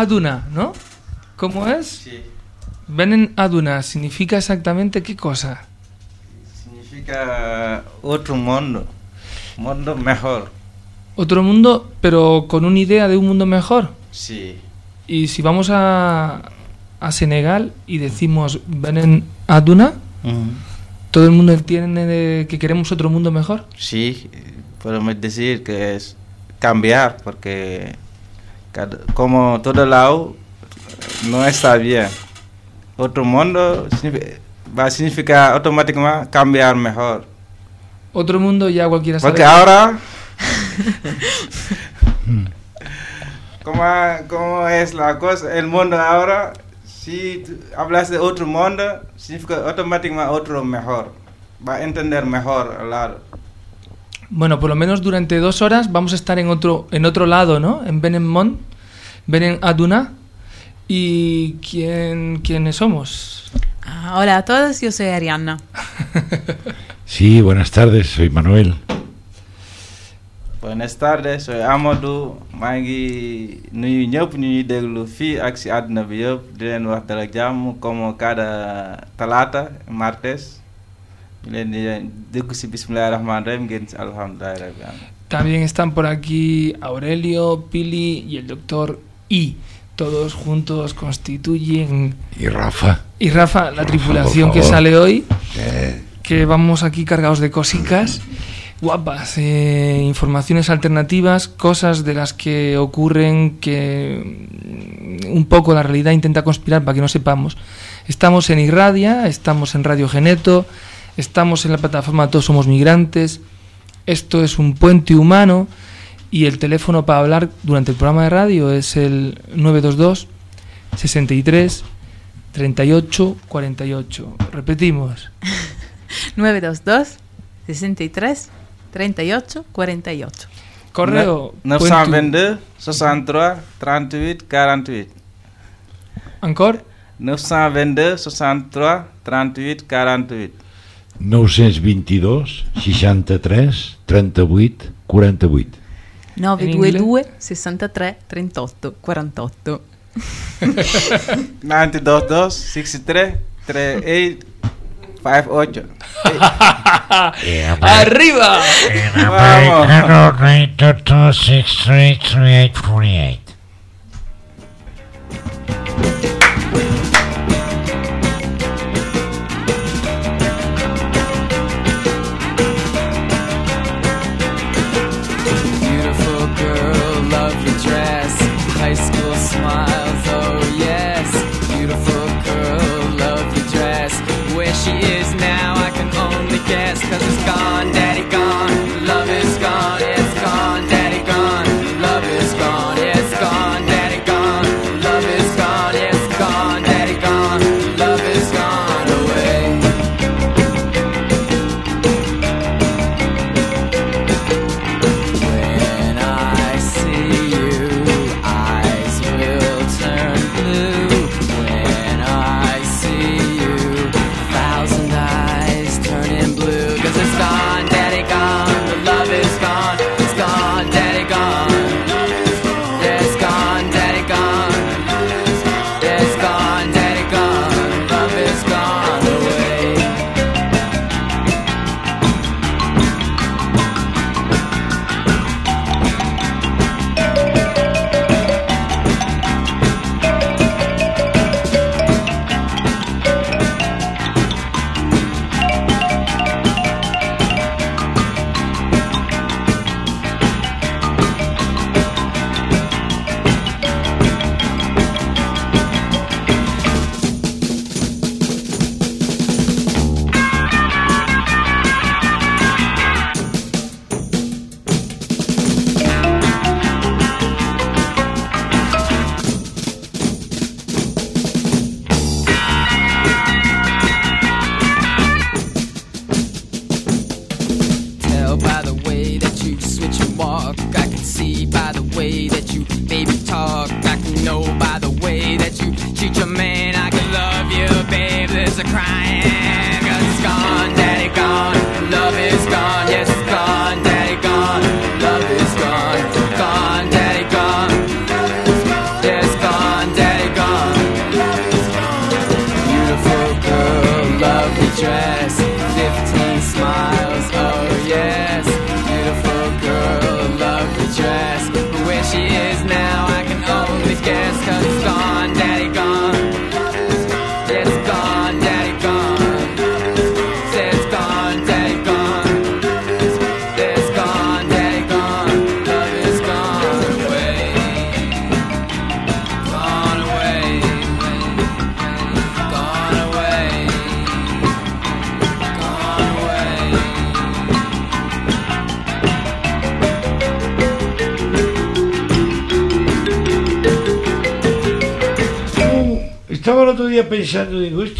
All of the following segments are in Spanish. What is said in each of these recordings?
Aduna, ¿no? ¿Cómo es? Sí. Venen Aduna significa exactamente qué cosa. Significa otro mundo. Mundo mejor. Otro mundo, pero con una idea de un mundo mejor. Sí. Y si vamos a, a Senegal y decimos Venen Aduna, todo el mundo entiende de que queremos otro mundo mejor. Sí, podemos decir que es cambiar, porque cada- como todo lado no está bien. Otro mundo va a significar automáticamente cambiar mejor. Otro mundo ya cualquiera sabe. Porque ahora, ¿cómo, cómo es la cosa? El mundo ahora, si hablas de otro mundo, significa automáticamente otro mejor. Va a entender mejor al lado. Bueno, por lo menos durante dos horas vamos a estar en otro, en otro lado, ¿no? En Benemont, Benen Aduna. ¿Y quién, quiénes somos? Ah, hola a todos, yo soy Arianna. Sí, buenas tardes, soy Manuel. Buenas tardes soy Amadou maa ngi nuyu ñëpp ñu ñuy déglu fii ak si àdduna bi yëpp di leen wax dala jàmm comme cada talaata martes También están por aquí Aurelio, Pili y el doctor I. Todos juntos constituyen. Y Rafa. Y Rafa, la Rafa, tripulación que sale hoy, Eh, que vamos aquí cargados de cositas guapas, eh, informaciones alternativas, cosas de las que ocurren que mm, un poco la realidad intenta conspirar para que no sepamos. Estamos en Irradia, estamos en Radio Geneto, estamos en la plataforma Todos Somos Migrantes. Esto es un puente humano y el teléfono para hablar durante el programa de radio es el 922 63 38 48. Repetimos. 922 63 38 48. Correo. Ne- puente- 922 63 38 48 Encore. 922 63 38 48 922 63 38 48. 922 63 38 48. 922 63 38 58 ¡Arriba! Vamos. She is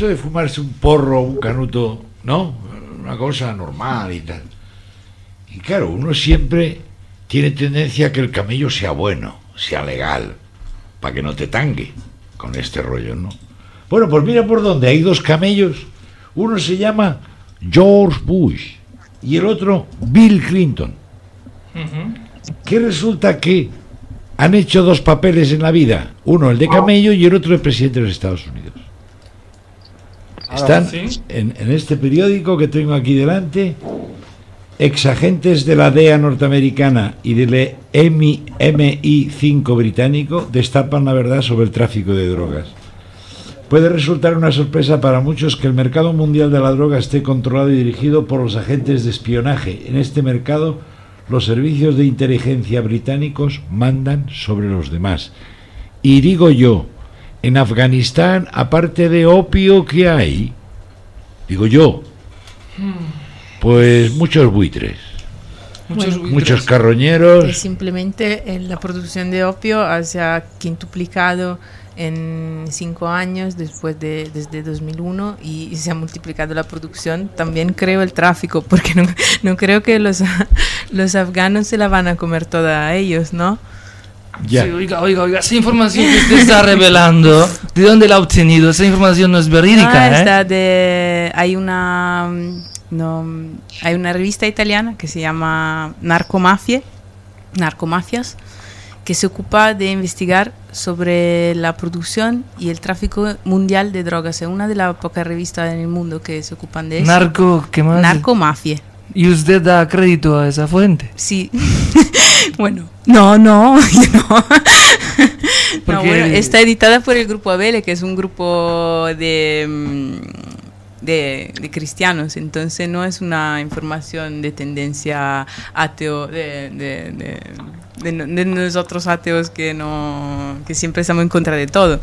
esto de fumarse un porro, un canuto, ¿no? Una cosa normal y tal. Y claro, uno siempre tiene tendencia a que el camello sea bueno, sea legal, para que no te tangue con este rollo, ¿no? Bueno, pues mira por dónde, hay dos camellos. Uno se llama George Bush y el otro Bill Clinton. Que resulta que han hecho dos papeles en la vida, uno el de camello y el otro el presidente de los Estados Unidos. Están ¿sí? en, en este periódico que tengo aquí delante, exagentes de la DEA norteamericana y del MI, MI5 británico destapan la verdad sobre el tráfico de drogas. Puede resultar una sorpresa para muchos que el mercado mundial de la droga esté controlado y dirigido por los agentes de espionaje. En este mercado, los servicios de inteligencia británicos mandan sobre los demás. Y digo yo, en Afganistán, aparte de opio que hay, digo yo, pues muchos buitres, Muchos, Bueno. muchos que carroñeros. simplemente eh, la producción de opio se ha quintuplicado en cinco años después de desde 2001 y se ha multiplicado la producción también creo el tráfico porque no, no creo que los los afganos se la van a comer toda a ellos no Ya. Sí, oiga, oiga, oiga, esa información que usted está revelando, ¿de dónde la ha obtenido? Esa información no es verídica, Ah, ¿eh? está de hay una mm, no, hay una revista italiana que se llama Narcomafie Narcomafias que se ocupa de investigar sobre la producción y el tráfico mundial de drogas. Es una de las pocas revistas en el mundo que se ocupan de eso. Narco, ¿qué más? Narcomafie. ¿Y usted da crédito a esa fuente? Sí. bueno, no, no, no. no Porque- bueno, está editada por el grupo Abele, que es un grupo de, mm, de, de cristianos, entonces no es una información de tendencia ateo, de, de, de nosotros ateos que, no, que siempre estamos en contra de todo.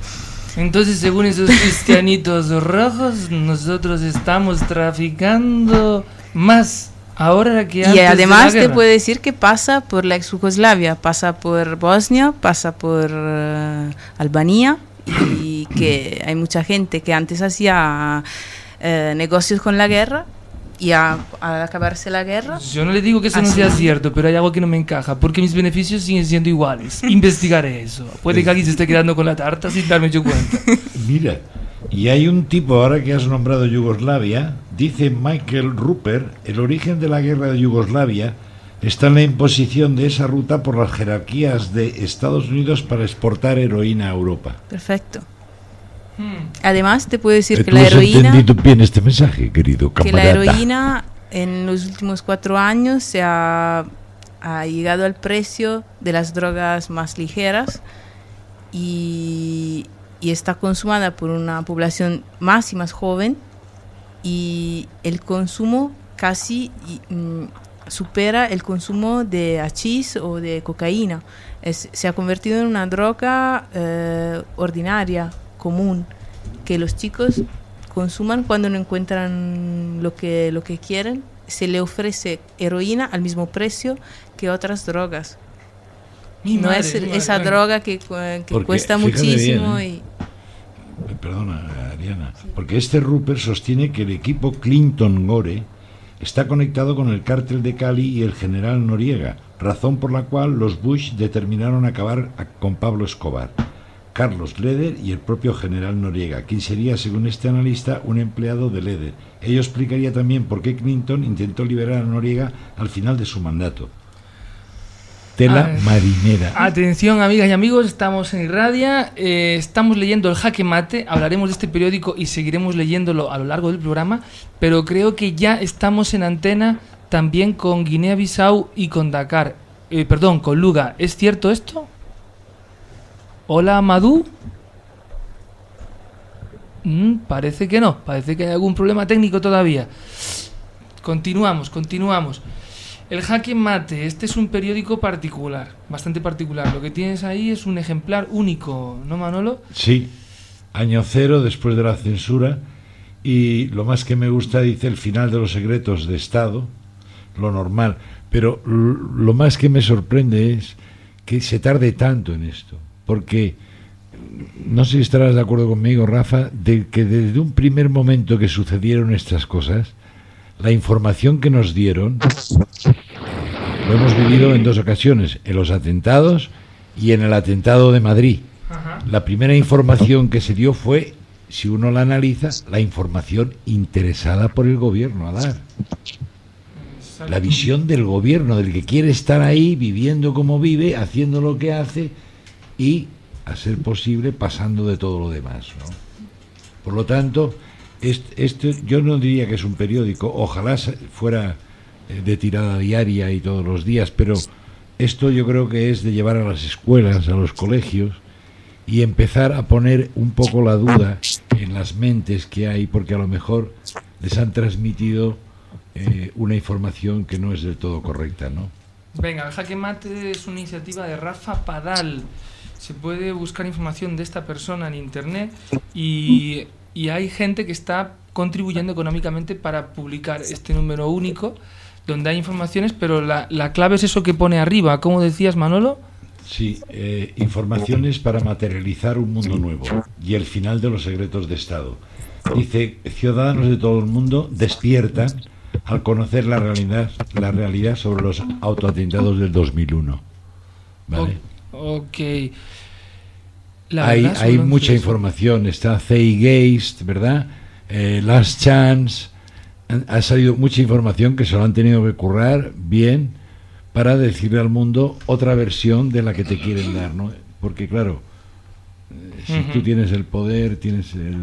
Entonces, según esos cristianitos rojos, nosotros estamos traficando más ahora que Y además te puedo decir que pasa por la ex Yugoslavia, pasa por Bosnia, pasa por eh, Albania y que hay mucha gente que antes hacía eh, negocios con la guerra y a- al acabarse la guerra Yo no le digo que eso no sea cierto, pero hay algo que no me encaja, porque mis beneficios siguen siendo iguales. Investigaré eso. Puede que alguien se esté quedando con la tarta sin darme yo cuenta. Mira, y hay un tipo, ahora que has nombrado Yugoslavia, dice Michael Rupert, el origen de la guerra de Yugoslavia está en la imposición de esa ruta por las jerarquías de Estados Unidos para exportar heroína a Europa. perfecto. Además te puedo decir que ¿Tú la has heroína entendido bien este mensaje, querido que la heroína en los últimos cuatro años se ha, ha llegado al precio de las drogas más ligeras y, y está consumada por una población más y más joven y el consumo casi mm, supera el consumo de hachís o de cocaína. Se ha convertido en una droga eh, ordinaria, común, que los chicos consuman cuando no encuentran lo que, lo que quieren. Se le ofrece heroína al mismo precio que otras drogas. Mi no madre, es madre, esa droga que, que Porque, cuesta muchísimo bien, y Eh, Perdona, Ariana, porque este Rupert sostiene que el equipo Clinton Gore está conectado con el cártel de Cali y el general Noriega, razón por la cual los Bush determinaron acabar a- con Pablo Escobar, Carlos Leder y el propio general Noriega, quien sería, según este analista, un empleado de Leder. Ello explicaría también por qué Clinton intentó liberar a Noriega al final de su mandato. Tela Ah, marinera. Atención, amigas y amigos, estamos en Irradia, eh, estamos leyendo el Jaque Mate, hablaremos de este periódico y seguiremos leyéndolo a lo largo del programa, pero creo que ya estamos en antena también con Guinea-Bissau y con Dakar. Eh, perdón, con Luga. ¿Es cierto esto? Hola, Madú. Mm, parece que no, parece que hay algún problema técnico todavía. Continuamos, continuamos. El Jaque Mate, este es un periódico particular, bastante particular. Lo que tienes ahí es un ejemplar único, ¿no, Manolo? Sí, año cero después de la censura y lo más que me gusta dice el final de los secretos de Estado, lo normal, pero lo más que me sorprende es que se tarde tanto en esto, porque no sé si estarás de acuerdo conmigo, Rafa, de que desde un primer momento que sucedieron estas cosas, la información que nos dieron lo hemos vivido en dos ocasiones, en los atentados y en el atentado de Madrid. La primera información que se dio fue, si uno la analiza, la información interesada por el gobierno a dar. La visión del gobierno, del que quiere estar ahí, viviendo como vive, haciendo lo que hace y, a ser posible, pasando de todo lo demás. ¿no? Por lo tanto, este, yo no diría que es un periódico, ojalá fuera eh, de tirada diaria y todos los días, pero esto yo creo que es de llevar a las escuelas, a los colegios y empezar a poner un poco la duda en las mentes que hay, porque a lo mejor les han transmitido eh, una información que no es del todo correcta, ¿no? Venga, el Jaque Mate es una iniciativa de Rafa Padal. Se puede buscar información de esta persona en internet y, y hay gente que está contribuyendo económicamente para publicar este número único donde hay informaciones, pero la, la clave es eso que pone arriba. ¿Cómo decías, Manolo? Sí, eh, informaciones para materializar un mundo nuevo y el final de los secretos de Estado. Dice, ciudadanos de todo el mundo despiertan al conocer la realidad, la realidad sobre los autoatentados del 2001. ¿Vale? O- ok. La hay verdad, hay mucha información, está Zeitgeist, ¿verdad? Eh, Last Chance, han- ha salido mucha información que se lo han tenido que currar bien para decirle al mundo otra versión de la que te quieren dar, ¿no? Porque claro, eh, si Ujú. tú tienes el poder, tienes el...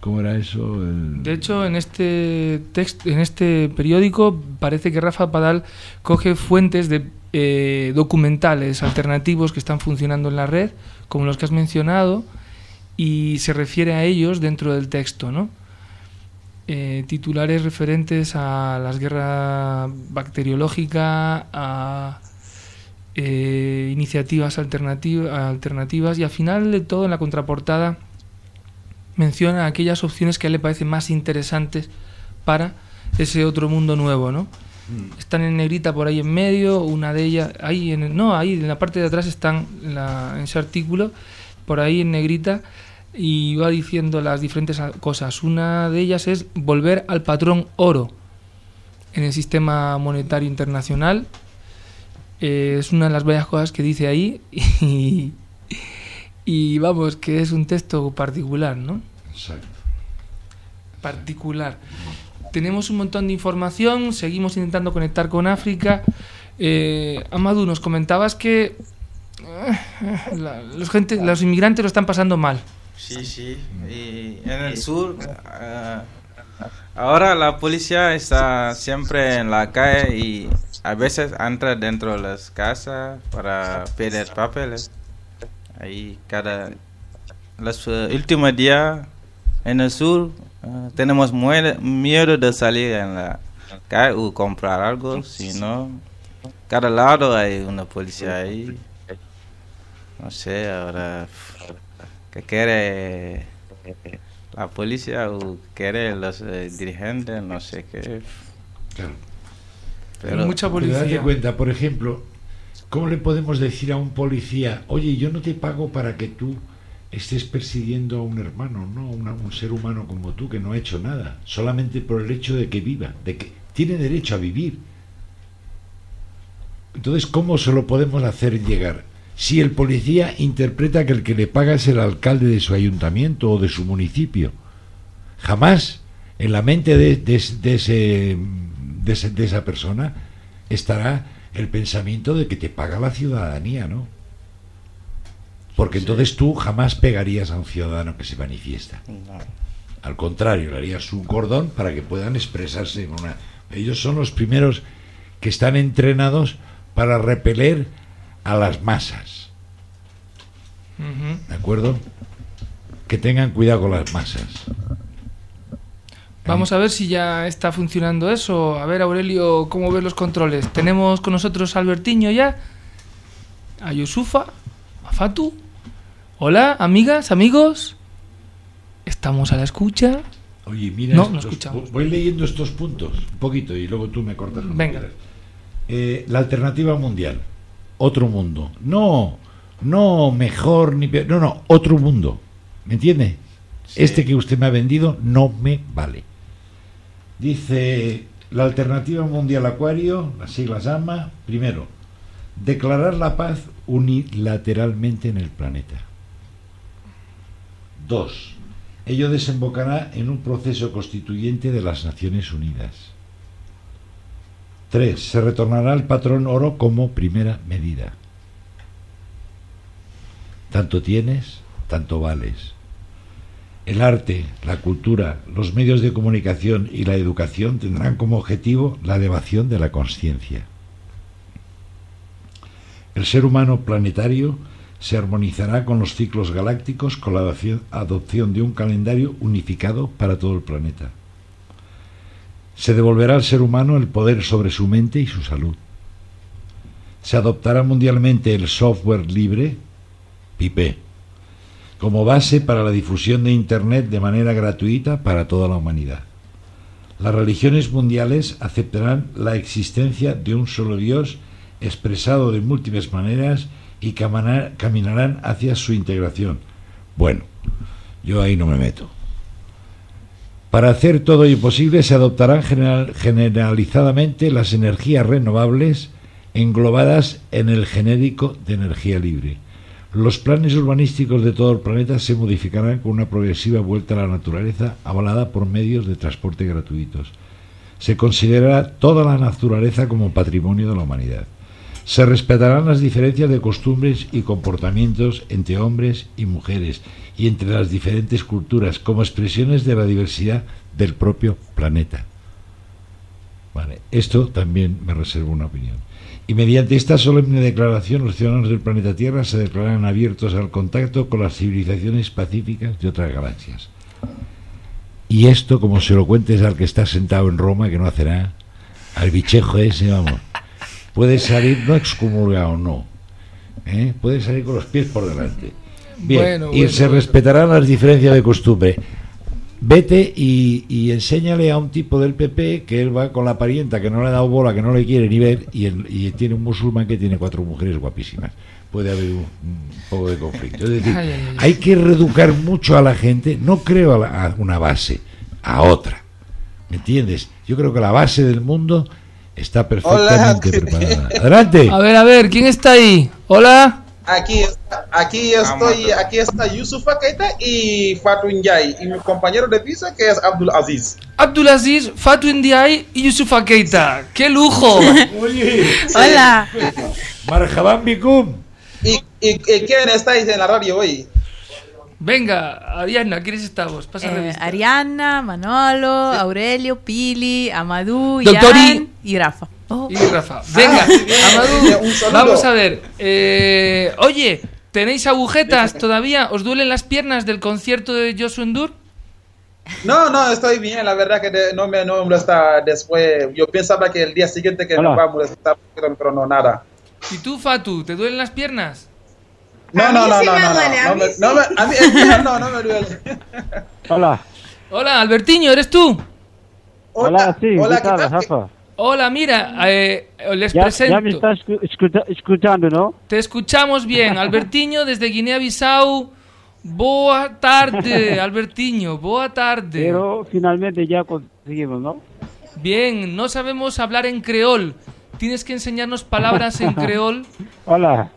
¿Cómo era eso? El- De hecho, en este texto, en este periódico parece que Rafa Padal coge fuentes de eh, documentales alternativos que están funcionando en la red, como los que has mencionado, y se refiere a ellos dentro del texto, ¿no? Eh, titulares referentes a las guerras bacteriológica, a eh, iniciativas alternativa- alternativas y al final de todo en la contraportada menciona aquellas opciones que a él le parecen más interesantes para ese otro mundo nuevo, ¿no? Están en negrita por ahí en medio, una de ellas, ahí en no, ahí en la parte de atrás están en, la- en ese artículo, por ahí en negrita, y va diciendo las diferentes cosas. Una de ellas es volver al patrón oro en el sistema monetario internacional. Eh, es una de las varias cosas que dice ahí y, y vamos, que es un texto particular, ¿no? Exacto. particular. Tenemos un montón de información, seguimos intentando conectar con África. Eh, Amadou, nos comentabas que eh, la- los, gente, los inmigrantes lo están pasando mal. Sí, sí. Y en el sur, ah, ahora la policía está siempre en la calle y a veces entra dentro de las casas para pedir papeles. Ahí cada los eh, últimos días en el sur ah, tenemos miedo de salir en la calle o comprar algo, si no, cada lado hay una policía ahí. No sé, ahora que quiere la policía o quiere los eh, dirigentes, no sé qué. Claro. Pero Mucha Pero date policía. cuenta, por ejemplo, ¿cómo le podemos decir a un policía, oye, yo no te pago para que tú estés persiguiendo a un hermano, no, Una- un ser humano como tú que no ha hecho nada, solamente por el hecho de que viva, de que tiene derecho a vivir? Entonces, ¿cómo se lo podemos hacer llegar? Si el policía interpreta que el que le paga es el alcalde de su ayuntamiento o de su municipio, jamás en la mente de, de de ese- de esa persona estará el pensamiento de que te paga la ciudadanía, ¿no? Porque entonces tú jamás pegarías a un ciudadano que se manifiesta. no. Al contrario, le harías un cordón para que puedan expresarse. una... Ellos son los primeros que están entrenados para repeler a las masas. ¿De acuerdo? Que tengan cuidado con las masas. Vamos a ver si ya está funcionando eso. A ver, Aurelio, ¿cómo ves los controles? Tenemos con nosotros a Albertiño ya, a Yusufa, a Fatu. Hola, amigas, amigos. Estamos a la escucha. Oye, mira, No, estos- escuchamos. voy leyendo estos puntos un poquito y luego tú me cortas. Venga. Eh, la alternativa mundial, otro mundo. No, No mejor ni peor, no, no, otro mundo. ¿Me entiende? Este que usted me ha vendido no me vale. Dice la Alternativa Mundial Acuario, las siglas AMA, primero, declarar la paz unilateralmente en el planeta. Dos, ello desembocará en un proceso constituyente de las Naciones Unidas. Tres, se retornará al patrón oro como primera medida. Tanto tienes, tanto vales. El arte, la cultura, los medios de comunicación y la educación tendrán como objetivo la elevación de la conciencia. El ser humano planetario se armonizará con los ciclos galácticos con la adopción- de un calendario unificado para todo el planeta. Se devolverá al ser humano el poder sobre su mente y su salud. Se adoptará mundialmente el software libre, PIPE, como base para la difusión de Internet de manera gratuita para toda la humanidad. Las religiones mundiales aceptarán la existencia de un solo Dios expresado de múltiples maneras y caminarán hacia su integración. Bueno, yo ahí no me meto. Para hacer todo ello posible se adoptarán general- generalizadamente las energías renovables englobadas en el genérico de energía libre. Los planes urbanísticos de todo el planeta se modificarán con una progresiva vuelta a la naturaleza avalada por medios de transporte gratuitos. Se considerará toda la naturaleza como patrimonio de la humanidad. Se respetarán las diferencias de costumbres y comportamientos entre hombres y mujeres y entre las diferentes culturas como expresiones de la diversidad del propio planeta. Vale, esto también me reservo una opinión. Y mediante esta solemne declaración, los ciudadanos del planeta Tierra se declaran abiertos al contacto con las civilizaciones pacíficas de otras galaxias. Y esto, como se lo cuentes al que está sentado en Roma, que no hace nada, al bichejo ese, vamos, puede salir no excomulgado, no. ¿eh? Puede salir con los pies por delante. Bien, Bueno, y bueno, se bueno. respetarán las diferencias de costumbre. Vete y, y enséñale a un tipo del PP que él va con la parienta que no le ha dado bola, que no le quiere ni ver, y, el- y tiene un musulmán que tiene cuatro mujeres guapísimas. Puede haber un, un poco de conflicto. Es decir, Ay, ay, ay. hay que reeducar mucho a la gente, no creo a, la- a una base, a otra. ¿Me entiendes? Yo creo que la base del mundo está perfectamente Hola. preparada. Adelante. A ver, a ver, ¿quién está ahí? Hola. Aquí, está- aquí estoy, aquí está Yusufa Keita y Fatou Ndiaye y mi compañero de piso que es Abdul Aziz. Abdulaziz, Fatu Ndiaye y Yusufa Keita. ¡Qué lujo! Oye, Hola. Marhaban bikum. ¿Y, y, y quién estáis en la radio hoy? Venga, Ariana, ¿quieres esta voz? Pasa Eh. Ariana, Manolo, Aurelio, Pili, Amadou, Doctor Ian y Rafa. Oh, Y Rafa. Venga, bien, Amadou, vamos a ver. Eh, oye, ¿tenéis agujetas todavía? ¿Os duelen las piernas del concierto de Joshua Endur? No, no, estoy bien, la verdad que de- no me no me molesta después. Yo pensaba que el día siguiente que Hola. me va a molestar, pero, pero no, nada. ¿Y tú, Fatu, te duelen las piernas? No, no, no, no, me no, no, no, no. Hola, Hola, Albertiño, ¿eres tú? hola, sí, hola, ¿qué tal, tal? Rafa? Hola, mira, eh, les Ya, presento. ya me estás escu- escucha- escuchando, ¿no? Te escuchamos bien, Albertiño desde Guinea-Bissau. Boa tarde, Albertiño, boa tarde. Pero finalmente ya conseguimos, ¿no? Bien, no sabemos hablar en creol. Tienes que enseñarnos palabras en creol. Hola,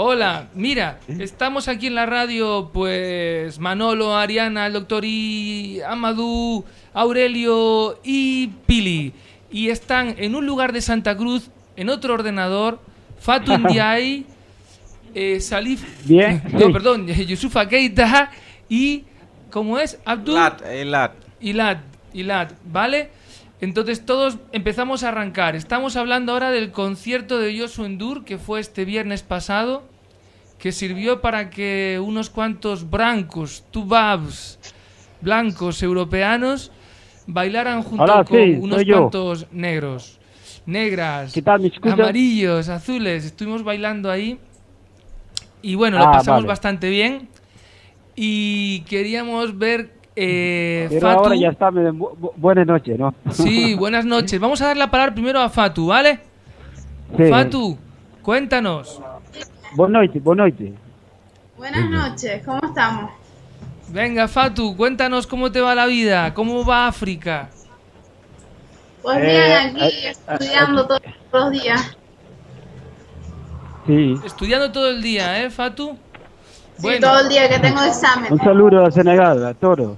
Hola, mira, estamos aquí en la radio, pues Manolo, Ariana, el doctor I, Amadou, Aurelio y Pili. Y están en un lugar de Santa Cruz, en otro ordenador, Fatu Ndiaye, eh, Salif, Bien. no, perdón, Yusufa Keita y, ¿cómo es? Abdul Lat, eh, lat. Ilad, Ilad, ¿vale? Entonces todos empezamos a arrancar. Estamos hablando ahora del concierto de Joshua Endur que fue este viernes pasado, que sirvió para que unos cuantos brancos, tubabs, blancos europeanos bailaran junto Hola, con sí, unos cuantos negros, negras, amarillos, azules. Estuvimos bailando ahí y bueno, lo Ah, pasamos vale. bastante bien y queríamos ver eh, pero Fatu. ahora ya está, bu- buenas noches, ¿no? Sí, buenas noches. Vamos a dar la palabra primero a Fatu, ¿vale? Sí. Fatu, cuéntanos. boa noite, boa noite. Buenas noches, ¿cómo estamos? Venga, Fatu, cuéntanos cómo te va la vida, cómo va África. Pues Eh, bien, aquí eh, estudiando todos los días. Sí. Estudiando todo el día, ¿eh, Fatu? Sí, todo el día que tengo examen. Un saludo a Senegal, a todos.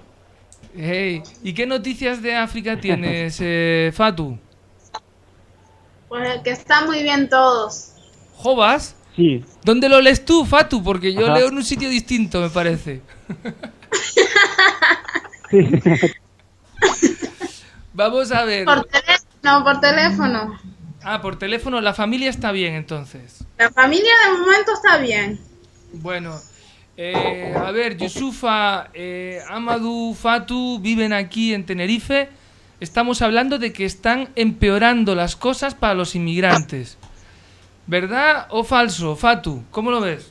Hey, ¿Y qué noticias de África tienes, eh, Fatu? Pues que están muy bien todos. ¿Jovas? Sí. ¿Dónde lo lees tú, Fatu? Porque yo Ajá. leo en un sitio distinto, me parece. Vamos a ver. Por teléfono, por teléfono. Ah, por teléfono. La familia está bien, entonces. La familia de momento está bien. Bueno, eh, a ver, Yusufa, eh, Amadou, Fatu viven aquí en Tenerife. Estamos hablando de que están empeorando las cosas para los inmigrantes. ¿Verdad o falso, Fatu? ¿Cómo lo ves?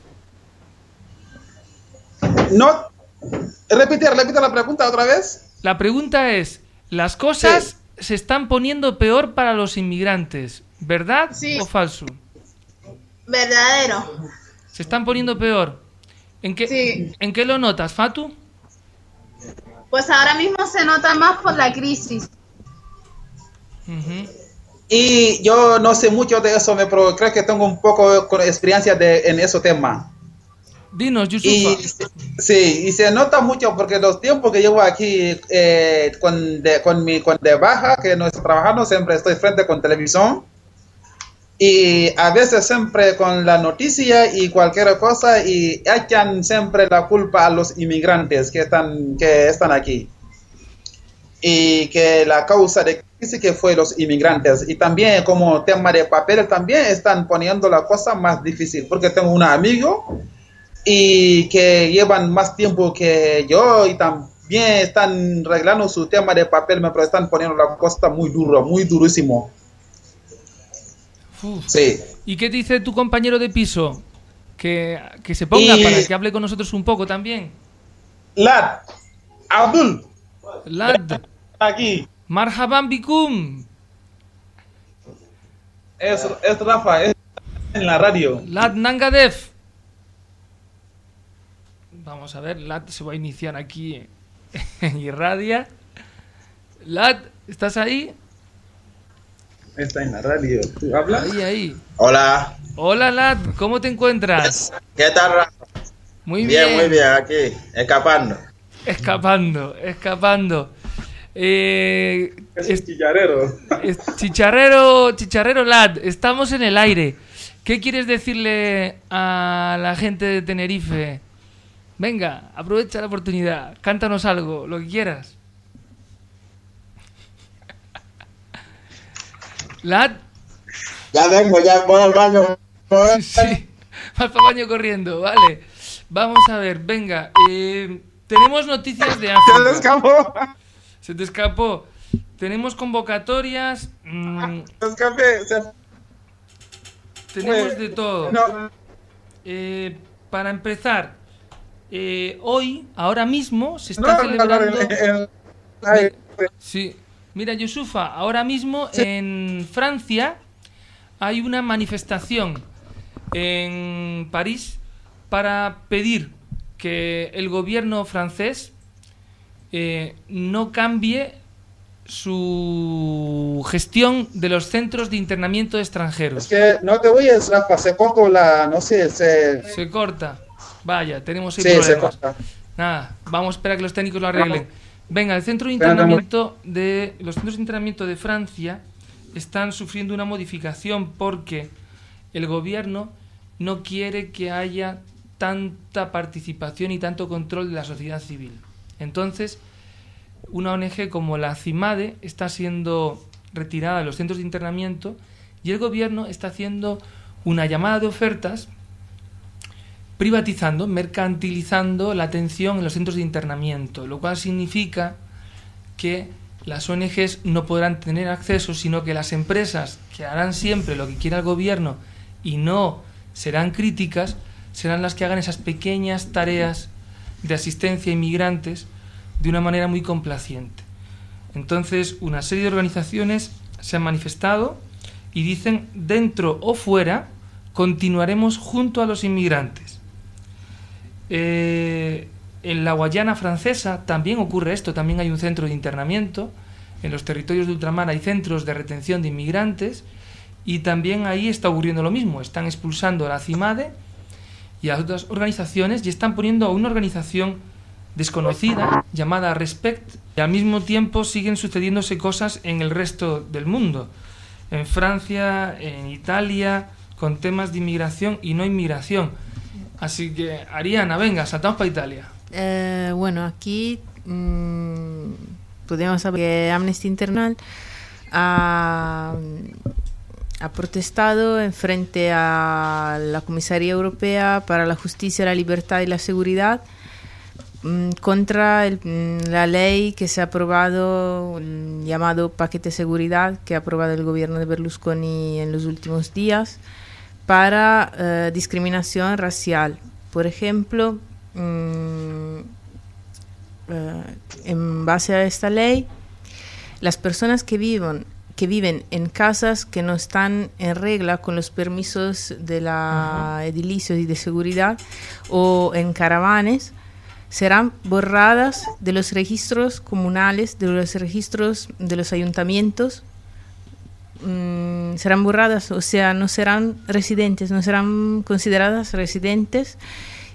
No. Repite, repite la pregunta otra vez. La pregunta es, las cosas se están poniendo peor para los inmigrantes, ¿verdad o falso? Verdadero. Se están poniendo peor. ¿En qué, ¿En qué lo notas, Fatu? Pues ahora mismo se nota más por la crisis. Y yo no sé mucho de eso, me- pero creo que tengo un poco de experiencia de, en ese tema. Dinos, Y, sí, y se nota mucho porque los tiempos que llevo aquí eh, con, de, con mi con de baja, que no estoy trabajando, siempre estoy frente con televisión. Y a veces siempre con la noticia y cualquier cosa y echan siempre la culpa a los inmigrantes que están, que están aquí. Y que la causa de crisis que fue los inmigrantes. Y también como tema de papel también están poniendo la cosa más difícil. Porque tengo un amigo y que llevan más tiempo que yo y también están arreglando su tema de papel, pero están poniendo la cosa muy duro, muy durísimo. Uf. Sí. ¿Y qué dice tu compañero de piso? Que, que se ponga Y- para que hable con nosotros un poco también. Lad, Abdul. Lad. Aquí. Marhaban bikum. Es, es Rafa, es en la radio. Lad Nangadef. Vamos a ver, Lad se va a iniciar aquí en Irradia. Lad, ¿estás ahí? Está en la radio. ¿Tú hablas? Ahí, ahí. Hola, Hola, Lad, ¿cómo te encuentras? ¿qué tal? Rafa? Muy bien. Bien, muy bien, aquí, escapando. Escapando, escapando. Eh, es chicharrero. chicharrero, chicharrero lad, estamos en el aire. ¿Qué quieres decirle a la gente de Tenerife? Venga, aprovecha la oportunidad, cántanos algo, lo que quieras. Lad, Ya vengo, ya voy al baño. Sí, vas para baño corriendo, vale. Vamos a ver, venga. eh, tenemos noticias de África. Se te escapó. Se te escapó. Tenemos convocatorias. mm, Escapé, se- tenemos Fue- de todo. No. Eh, para empezar, eh, hoy, ahora mismo, se No, está no, no, celebrando. el- el- Sí. Mira, Yusufa, ahora mismo en Francia hay una manifestación en París para pedir que el gobierno francés eh, no cambie su gestión de los centros de internamiento de extranjeros. Es que no te oyes, Rafa, se cortó la, no sé, se... Se corta. Vaya, tenemos ahí Sí, se problemas. corta. Nada, vamos a esperar a que los técnicos lo arreglen. Venga, el centro de Espérate, internamiento de los centros de internamiento de Francia están sufriendo una modificación porque el gobierno no quiere que haya tanta participación y tanto control de la sociedad civil. Entonces, una ONG como la CIMADE está siendo retirada de los centros de internamiento y el gobierno está haciendo una llamada de ofertas privatizando, mercantilizando la atención en los centros de internamiento, lo cual significa que las ONGs no podrán tener acceso, sino que las empresas que harán siempre lo que quiera el gobierno y no serán críticas, serán las que hagan esas pequeñas tareas de asistencia a inmigrantes de una manera muy complaciente. Entonces, una serie de organizaciones se han manifestado y dicen, dentro o fuera, continuaremos junto a los inmigrantes. Eh, en la Guayana francesa también ocurre esto, también hay un centro de internamiento. En los territorios de ultramar hay centros de retención de inmigrantes y también ahí está ocurriendo lo mismo. Están expulsando a la CIMADE y a otras organizaciones y están poniendo a una organización desconocida llamada Respect y al mismo tiempo siguen sucediéndose cosas en el resto del mundo. En Francia, en Italia, con temas de inmigración y no inmigración. Así que, Ariana, venga, saltamos para Italia. Eh, bueno, aquí mm, podemos saber que Amnesty International ha, protestado en frente a la Comisaría Europea para la Justicia, la Libertad y la Seguridad mm, contra el- mm, la ley que se ha aprobado, llamado paquete de seguridad, que ha aprobado el gobierno de Berlusconi en los últimos días, para eh, discriminación racial. Por ejemplo, mm, eh, en base a esta ley, las personas que viven, que viven en casas que no están en regla con los permisos de la edilicio y de seguridad o en caravanes serán borradas de los registros comunales, de los registros de los ayuntamientos, mm, serán borradas, o sea, no serán residentes, no serán consideradas residentes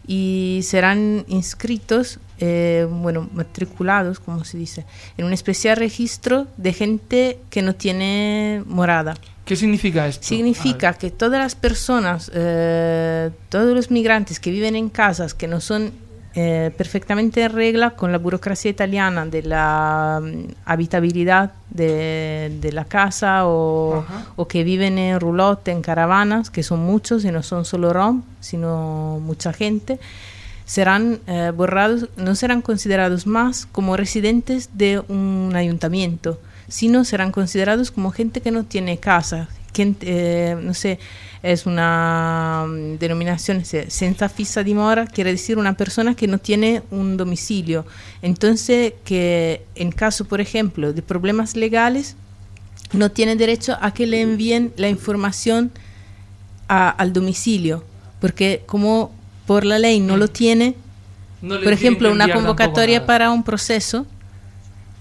y serán inscritos, eh, bueno, matriculados, como se dice, en un especial registro de gente que no tiene morada. ¿Qué significa esto? Significa que todas las personas, eh, todos los migrantes que viven en casas que no son eh, perfectamente en regla con la burocracia italiana de la mm, habitabilidad de, de la casa o que viven en roulotte, en caravanas, que son muchos y no son solo rom, sino mucha gente, serán eh, borrados, no serán considerados más como residentes de un ayuntamiento, sino serán considerados como gente que no tiene casa, eh, no sé, es una mm, denominación se- senza fissa dimora, quiere decir una persona que no tiene un domicilio. Entonces, que en caso, por ejemplo, de problemas legales, no tiene derecho a que le envíen la información a- al domicilio, porque como por la ley no lo tiene, No por ejemplo, una convocatoria para un proceso,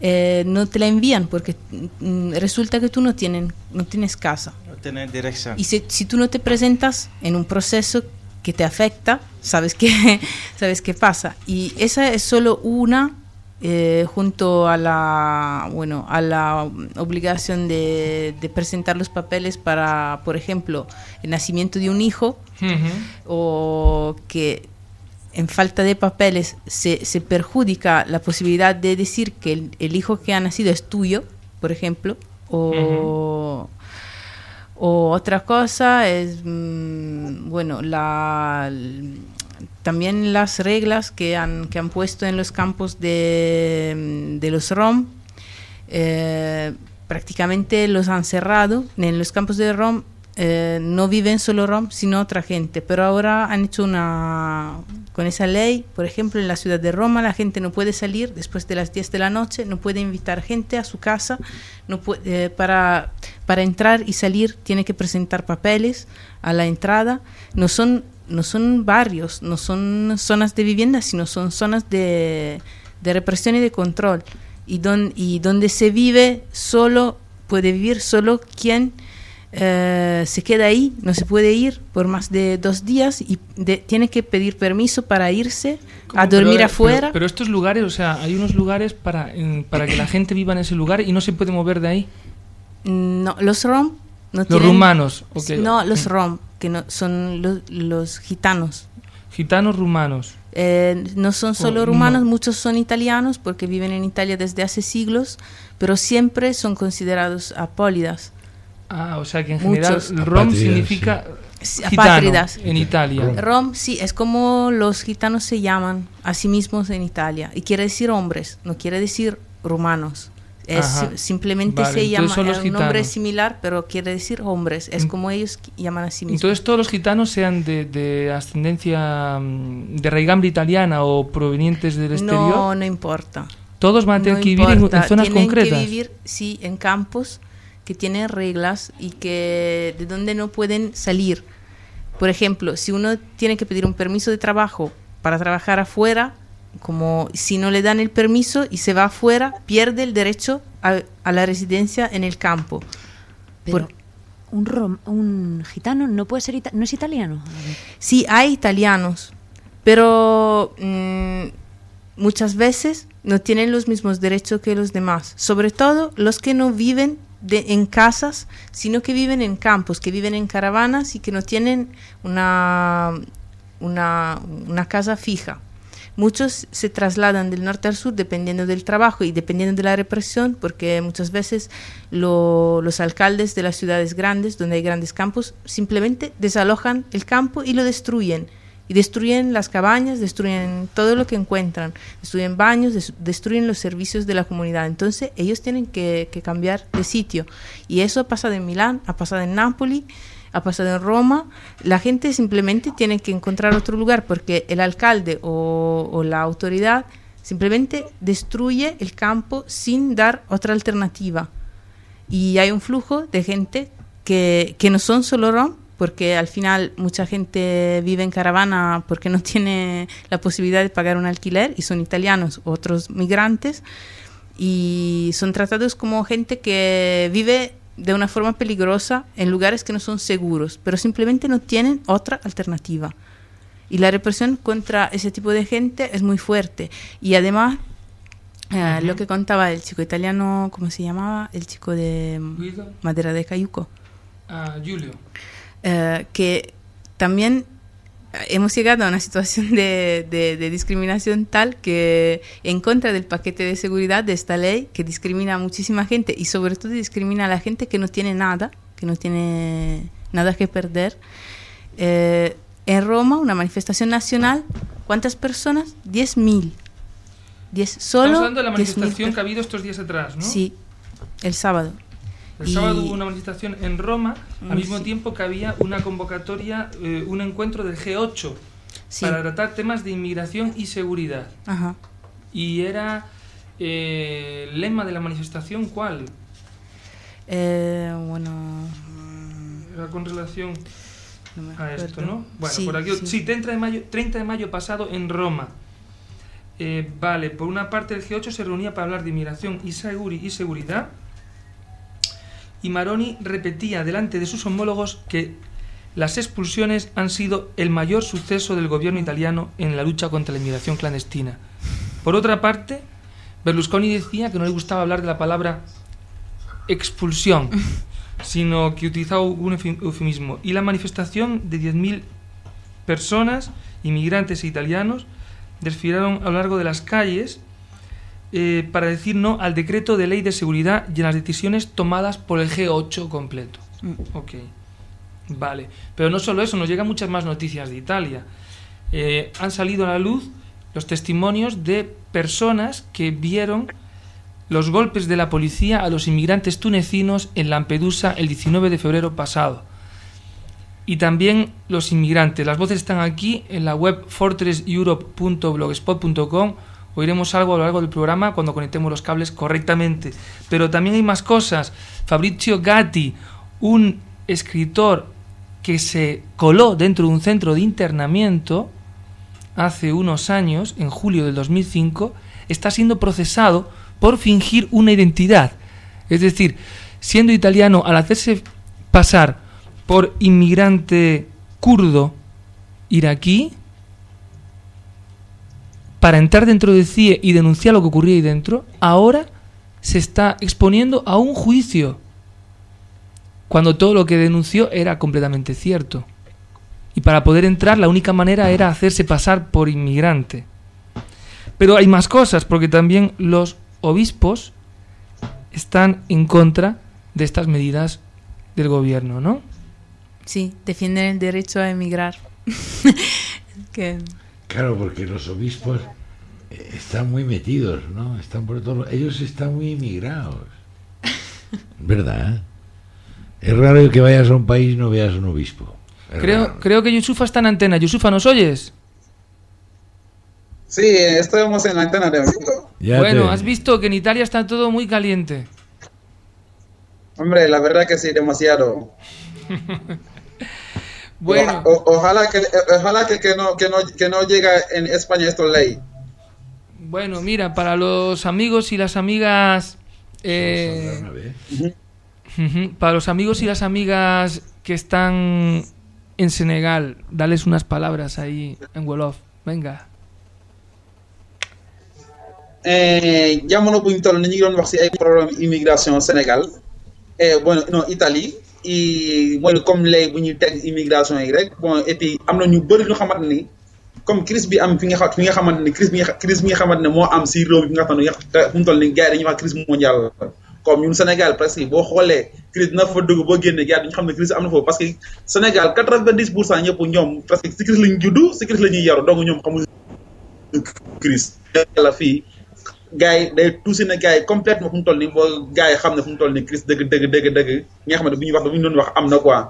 eh, no te la envían porque mm, resulta que tú no, tienen, no tienes casa. No tiene dirección. Y si, si tú no te presentas en un proceso que te afecta, sabes qué sabes qué pasa. Y esa es solo una eh, junto a la bueno a la obligación de, de presentar los papeles para, por ejemplo, el nacimiento de un hijo o que en falta de papeles se, se perjudica la posibilidad de decir que el, el hijo que ha nacido es tuyo, por ejemplo, o, o otra cosa es, mm, bueno, la, también las reglas que han, que han puesto en los campos de, de los ROM, eh, prácticamente los han cerrado. En los campos de ROM eh, no viven solo ROM, sino otra gente. Pero ahora han hecho una... Con esa ley, por ejemplo, en la ciudad de Roma la gente no puede salir después de las 10 de la noche, no puede invitar gente a su casa, no puede, eh, para, para entrar y salir tiene que presentar papeles a la entrada. No son, no son barrios, no son zonas de vivienda, sino son zonas de, de represión y de control. Y, don, y donde se vive solo, puede vivir solo quien eh, se queda ahí, no se puede ir por más de dos días y de- tiene que pedir permiso para irse a dormir Pero, afuera. Pero, pero estos lugares, o sea, hay unos lugares para, para que la gente viva en ese lugar y no se puede mover de ahí. No, los rom no Los tienen- rumanos. No, los rom, que no, son los, los gitanos. Gitanos rumanos. Eh, no son solo Oh, rumanos, no. muchos son italianos porque viven en Italia desde hace siglos, pero siempre son considerados apólidas. Ah, o sea que en general Muchos. rom Apátridas, significa Sí, gitano apátridas. en Italia. Rom. Sí, es como los gitanos se llaman a sí mismos en Italia. Y quiere decir hombres, no quiere decir rumanos. Es, Ajá. simplemente Vale, se llama son los es un nombre similar, pero quiere decir hombres. Es como ellos llaman a sí mismos. Entonces todos los gitanos sean de, de ascendencia mm, de raigambre italiana o provenientes del exterior, no, no importa. todos van a tener No que vivir en, en zonas tienen concretas. que vivir, sí, en campos que tienen reglas y que de donde no pueden salir. Por ejemplo, si uno tiene que pedir un permiso de trabajo para trabajar afuera, como si no le dan el permiso y se va afuera, pierde el derecho a, a la residencia en el campo. Pero Por- un, rom- un gitano no puede ser no es italiano. Sí, hay italianos, pero mm, muchas veces no tienen los mismos derechos que los demás, sobre todo los que no viven de- en casas, sino que viven en campos, que viven en caravanas y que no tienen una, una, una casa fija. Muchos se trasladan del norte al sur dependiendo del trabajo y dependiendo de la represión, porque muchas veces lo- los alcaldes de las ciudades grandes, donde hay grandes campos, simplemente desalojan el campo y lo destruyen. Y destruyen las cabañas, destruyen todo lo que encuentran, destruyen baños, des- destruyen los servicios de la comunidad. Entonces ellos tienen que, cambiar de sitio. Y eso ha pasado en Milán, ha pasado en Nápoli, ha pasado en Roma, la gente simplemente tiene que encontrar otro lugar porque el alcalde o, o la autoridad simplemente destruye el campo sin dar otra alternativa. Y hay un flujo de gente que, que no son solo rom, porque al final mucha gente vive en caravana porque no tiene la posibilidad de pagar un alquiler y son italianos, otros migrantes, y son tratados como gente que vive de una forma peligrosa en lugares que no son seguros, pero simplemente no tienen otra alternativa. Y la represión contra ese tipo de gente es muy fuerte. Y además, eh, lo que contaba el chico italiano, ¿cómo se llamaba? El chico de Guido. Madera de Cayuco. Ah, Giulio. Eh, que también hemos llegado a una situación de, de- de discriminación tal que en contra del paquete de seguridad de esta ley que discrimina a muchísima gente y sobre todo discrimina a la gente que no tiene nada, que no tiene nada que perder. Eh, en Roma, una manifestación nacional, ¿cuántas personas? 10.000. 10 solo. Estamos hablando de la 10.000 manifestación que ha habido estos días atrás, ¿no? Sí, el sábado. El Y- sábado hubo una manifestación en Roma, al Mm, mismo sí. tiempo que había una convocatoria, eh, un encuentro del G8 Sí. para tratar temas de inmigración y seguridad. Ajá. Y era eh, el lema de la manifestación, ¿cuál? Eh, bueno. Era con relación no me a esto. ¿no? Bueno, Sí, por aquí, sí, sí. 30 de mayo, 30 de mayo pasado en Roma. Eh, vale, por una parte el G8 se reunía para hablar de inmigración y, seguri- y seguridad. Y Maroni repetía delante de sus homólogos que las expulsiones han sido el mayor suceso del gobierno italiano en la lucha contra la inmigración clandestina. Por otra parte, Berlusconi decía que no le gustaba hablar de la palabra expulsión, sino que utilizaba un eufem- eufemismo. Y la manifestación de 10.000 personas, inmigrantes e italianos, desfilaron a lo largo de las calles eh, para decir no al decreto de ley de seguridad y a las decisiones tomadas por el G8 completo. Mm. Ok, vale. Pero no solo eso, nos llegan muchas más noticias de Italia. Eh, han salido a la luz los testimonios de personas que vieron los golpes de la policía a los inmigrantes tunecinos en Lampedusa el 19 de febrero pasado. Y también los inmigrantes. Las voces están aquí en la web fortresseurope.blogspot.com. Oiremos algo a lo largo del programa cuando conectemos los cables correctamente. Pero también hay más cosas. Fabrizio Gatti, un escritor que se coló dentro de un centro de internamiento hace unos años, en julio del 2005, está siendo procesado por fingir una identidad. Es decir, siendo italiano, al hacerse pasar por inmigrante kurdo iraquí, para entrar dentro de CIE y denunciar lo que ocurría ahí dentro, ahora se está exponiendo a un juicio, cuando todo lo que denunció era completamente cierto. Y para poder entrar la única manera era hacerse pasar por inmigrante. Pero hay más cosas, porque también los obispos están en contra de estas medidas del gobierno, ¿no? Sí, defienden el derecho a emigrar. que, Claro, porque los obispos eh, están muy metidos, ¿no? Están por todo, ellos están muy inmigrados. ¿Verdad? Es raro que vayas a un país y no veas un obispo. Es Creo, raro. creo que Yusufa está en antena. Yusufa, ¿nos oyes? Sí, estamos en la antena de Ya bueno, te- has visto que en Italia está todo muy caliente. Hombre, la verdad que sí, demasiado. Bueno. O- o- ojalá que, ojalá que, que no, que, no, que no llega en España esto ley. Bueno, mira, para los amigos y las amigas... eh, para los amigos y las amigas que están en Senegal, dales unas palabras ahí en Wolof. Venga. Eh, jamono buñ toll ni ñu ngi doon wax ci ay problème immigration Sénégal eh, bueno non Italie i mooy comme lay bu ñuy teg immigration yi rek bon et am na ñu bëri ñu xamante ni comme crise bi am fi nga xam fi nga xamante ni crise bi crise nga xamante ne moo am si réew bi nga xam ne te fu mu toll ni gars yi dañuy boo xoolee crise dina fa dugg boo génnee gars yi dañu xam ne crise am na foofu parce que Sénégal quatre vingt dix pour cent ñëpp ñoom que si crise lañu juddu si crise la yaru donc ñoom xamuñu crise. Yàlla fii gars yi day tuusi na gars yi complètement fu mu toll nii boo gars yi xam ne fu mu toll nii crise dëgg dëgg dëgg dëgg ñi nga xam ne bu ñuy wax bu ñu doon wax am na quoi.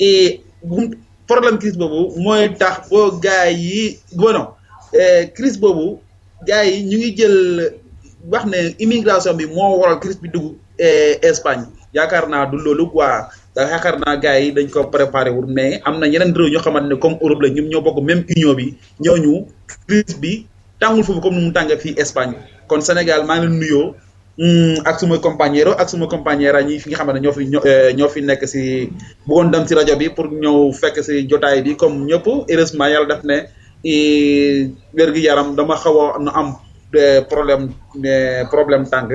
Et bu problème crise boobu mooy tax boo gars yi bon eh, crise boobu gars yi ñu ngi jël wax ne immigration bi moo waral crise bi dugg eh, Espagne. Yaakaar naa du loolu quoi. Da yaakaar naa gars yi dañ ko préparé wul mais am na yeneen réew ñoo xamante ne comme Europe la ñoom ñoo bokk même union bi. Ñooñu crise bi tàngul foofu comme nu mu tàngee fii Espagne. Kon Sénégal maa ngi leen nuyoo mm, ak suma compagnero ak suma compagnera ñi fi nga xamante ne ñoo fi eh, ñoo fi nekk si bëggoon dem si rajo bi pour ñëw fekk si jotaay bi comme ñëpp. Heureusement yàlla def ne wér gi yaram dama xaw a am eh, problème eh, problème tànk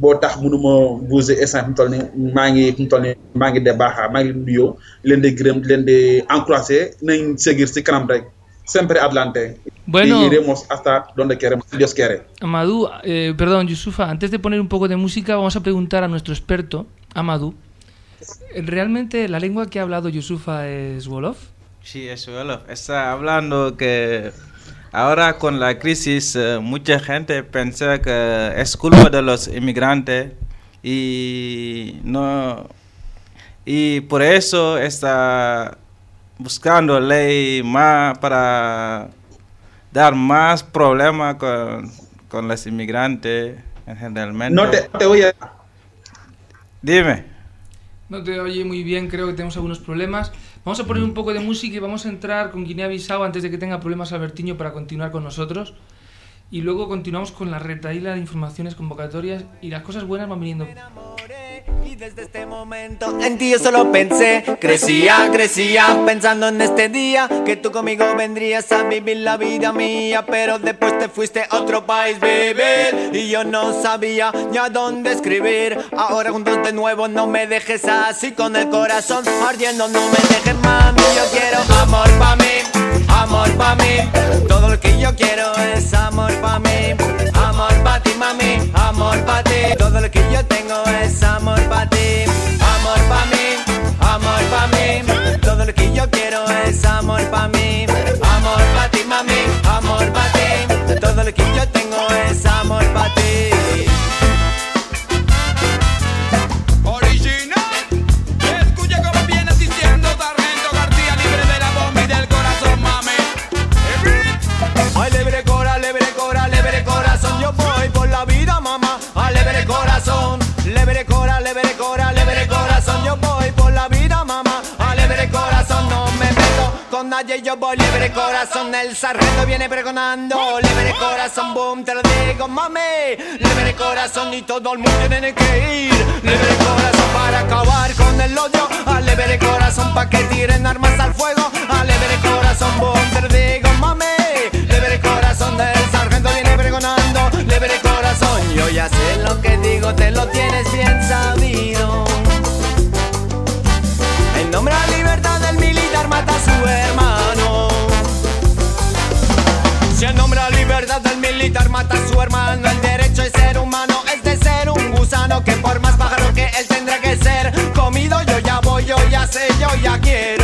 boo tax mënuma bouger instant fi mu maa ngi fi mu toll nii maa ngi de baaxa maa ngi nuyoo leen di gërëm leen di encouragé nañ seguir si kanam rek. Siempre adelante Bueno. y iremos hasta donde queremos si Dios quiere Amadou, eh, perdón, Yusufa, antes de poner un poco de música, vamos a preguntar a nuestro experto, Amadou. ¿Realmente la lengua que ha hablado Yusufa es Wolof? Sí, eso Wolof. Está hablando que ahora con la crisis eh, mucha gente piensa que es culpa de los inmigrantes y no y por eso está buscando ley más para dar más problemas con, con los inmigrantes generalmente. no te, te voy a Dime. No te oye muy bien, creo que tenemos algunos problemas. Vamos a poner un poco de música y vamos a entrar con Guinea-Bissau antes de que tenga problemas Albertiño para continuar con nosotros. Y luego continuamos con la retaíla de informaciones convocatorias y las cosas buenas van viniendo. Y desde este momento en ti yo solo pensé. Crecía, crecía pensando en este día Que tú conmigo vendrías a vivir la vida mía Pero después te fuiste a otro país vivir Y yo no sabía ni a dónde escribir. Ahora juntos de nuevo no me dejes así Con el corazón ardiendo no me dejes mami Yo quiero amor pa' mí, amor pa' mí Todo lo que yo quiero es amor pa' mí. Amor pa' ti mami, amor pa' ti. Todo lo que yo tengo es amor pa' ti. Amor pa' mí, amor pa' mí. Todo lo que yo quiero es amor pa' mí. Amor pa' ti mami, amor pa' ti. Todo lo que yo tengo es amor pa' ti corazón. Libre cora, libre cora, libre corazón. Yo voy por la vida, mamá. Ay, libre corazón No me meto con nadie. Yo voy libre corazón. El sargento viene pregonando. Libre corazón, boom, te lo digo, mami. Libre corazón y todo el mundo tiene que ir. Libre corazón para acabar con el odio. Ay, libre corazón pa' que tiren armas al fuego. Ay, libre corazón, boom, te lo digo, mami Corazón del sargento viene pregonando Libre corazón, yo ya sé lo que digo Te lo tienes bien sabido. En nombre la libertad del militar mata a su hermano. Si en nombre la libertad del militar mata a su hermano El derecho de ser humano es de ser un gusano Que por más pájaro que él tendrá que ser Comido yo ya voy, yo ya sé, yo ya quiero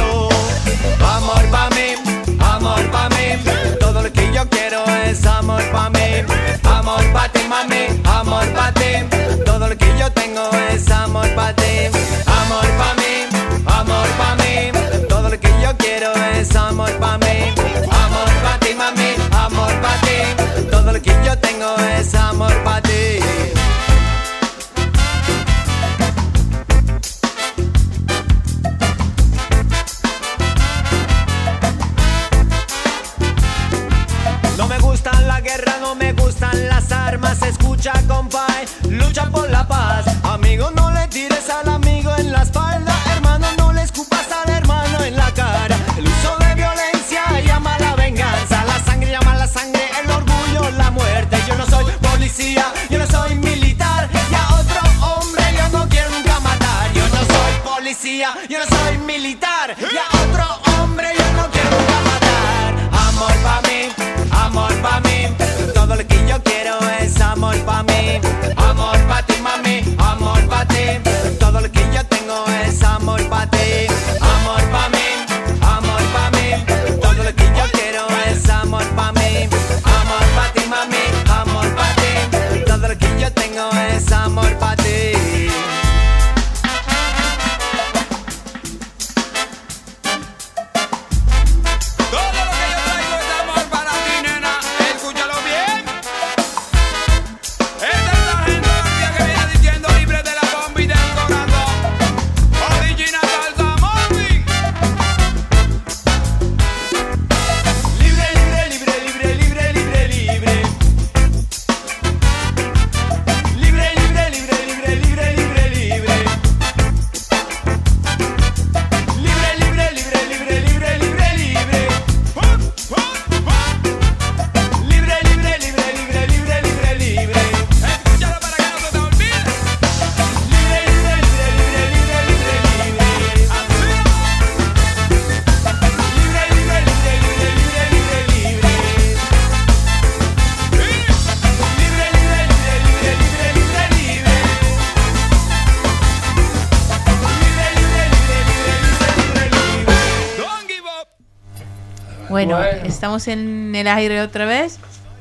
estamos en el aire otra vez.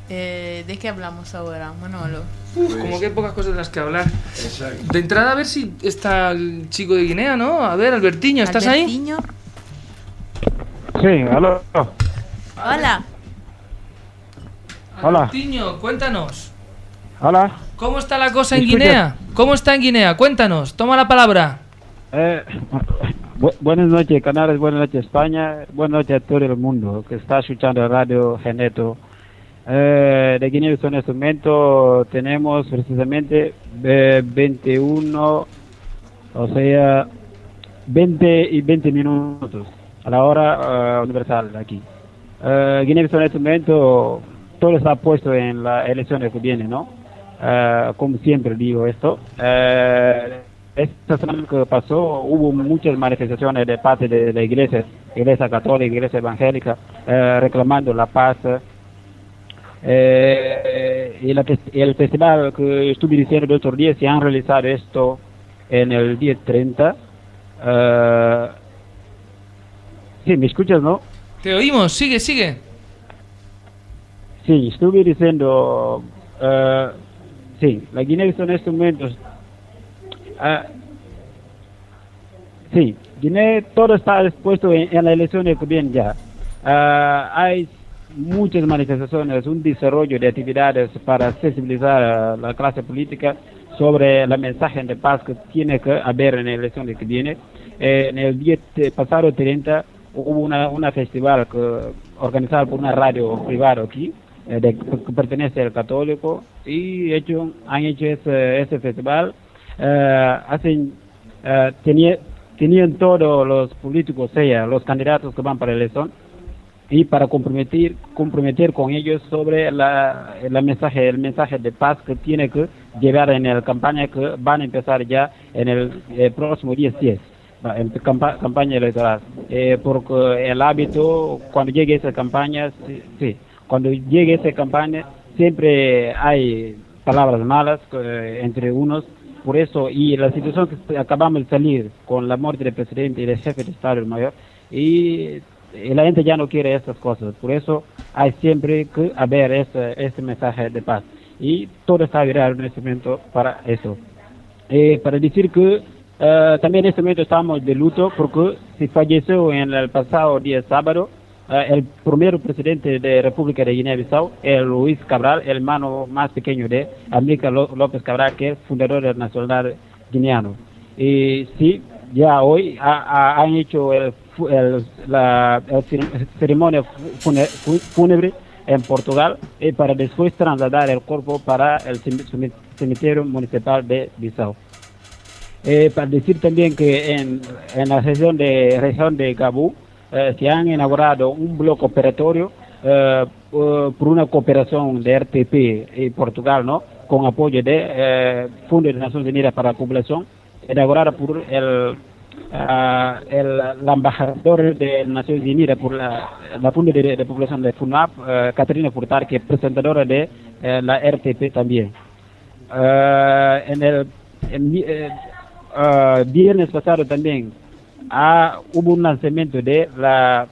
Eh, ¿De qué hablamos ahora, Manolo? Uf, como que hay pocas cosas de las que hablar. De entrada, a ver si está el chico de Guinea, ¿no? A ver, Albertiño, ¿estás ahí? Albertiño. Sí, aló. Hola. Hola. Albertiño, cuéntanos. Hola. ¿Cómo está la cosa en. Guinea? ¿Cómo está en Guinea? Cuéntanos, toma la palabra. Eh, bu- buenas noches, Canales. Buenas noches, España. Buenas noches a todo el mundo que está escuchando Radio Geneto. Eh, de Guinea en este momento tenemos precisamente eh, 21, o sea, 20 y 20 minutos a la hora eh, universal aquí. Eh, Guinea en este momento todo está puesto en las elecciones que vienen, ¿no? Eh, como siempre digo esto. Eh, esta semana que pasó hubo muchas manifestaciones de parte de la iglesia, iglesia católica, iglesia evangélica, eh, reclamando la paz. Eh, y la fes- el festival que estuve diciendo el otro día se han realizado esto en el día 30. Eh, sí, ¿me escuchas, no? Te oímos, sigue, sigue. Sí, estuve diciendo, eh, sí, la Guinea-Bissau en estos momentos, ah, sí, Guinea todo está dispuesto en, en la elección que viene ya. Ah, hay muchas manifestaciones, un desarrollo de actividades para sensibilizar a la clase política sobre el mensaje de paz que tiene que haber en la elección que viene. Eh, en el día te- pasado 30 hubo una, una festival que, organizado por una radio privada aquí, eh, de- que pertenece al católico, y han hecho ese festival. Eh, hacen, eh, tenía- tenían todos los políticos, sea, los candidatos que van para la elección, y para comprometer comprometer con ellos sobre la, el mensaje el mensaje de paz que tiene que llevar en la campaña que van a empezar ya en el, eh, próximo día 10 va, en campa- campaña electoral. Eh, porque el hábito cuando llegue esa campaña sí, cuando llegue esa campaña siempre hay palabras malas eh, entre unos por eso y la situación que acabamos de salir con la muerte del presidente y del jefe de Estado Mayor y y la gente ya no quiere estas cosas. Por eso hay siempre que haber este, este mensaje de paz. Y todo está virado en este momento para eso. Eh, para decir que eh, también en este momento estamos de luto porque se falleció en el pasado día sábado el primer presidente de República de Guinea-Bissau, Luis Cabral, el hermano más pequeño de Ló- López Cabral, que es fundador del Nacional Guineano. Y sí, ya hoy ha- ha- han hecho el, el- la el cere- ceremonia fúnebre en Portugal y para después trasladar el cuerpo para el cem- cem- cementerio municipal de Bissau. Eh, para decir también que en, en la región de, región de Gabú eh, se han inaugurado un bloque operatorio eh, por por una cooperación de RTP y Portugal, ¿no? Con apoyo de eh, Fondo de Naciones Unidas para la Población, inaugurada por el, ah, el, la embajadora de Naciones Unidas por la, la de, de Población de FUNAP, eh, Caterina Furtar, que es presentadora de eh, la RTP también. Eh, en el eh, viernes pasado también ah, hubo un lanzamiento de la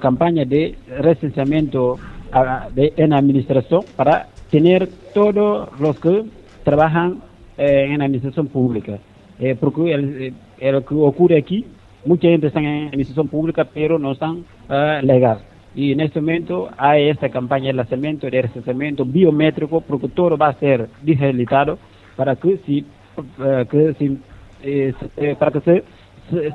campaña de recenseamiento ah, de, en administración para tener todos los que trabajan eh, en administración pública. Eh, porque el, eh, el que ocurre aquí, mucha gente está en administración pública, pero no están ah, legal. Y en este momento hay esta campaña de lanzamiento de recenseamiento biométrico, porque todo va a ser digitalizado para que si, que si para que se-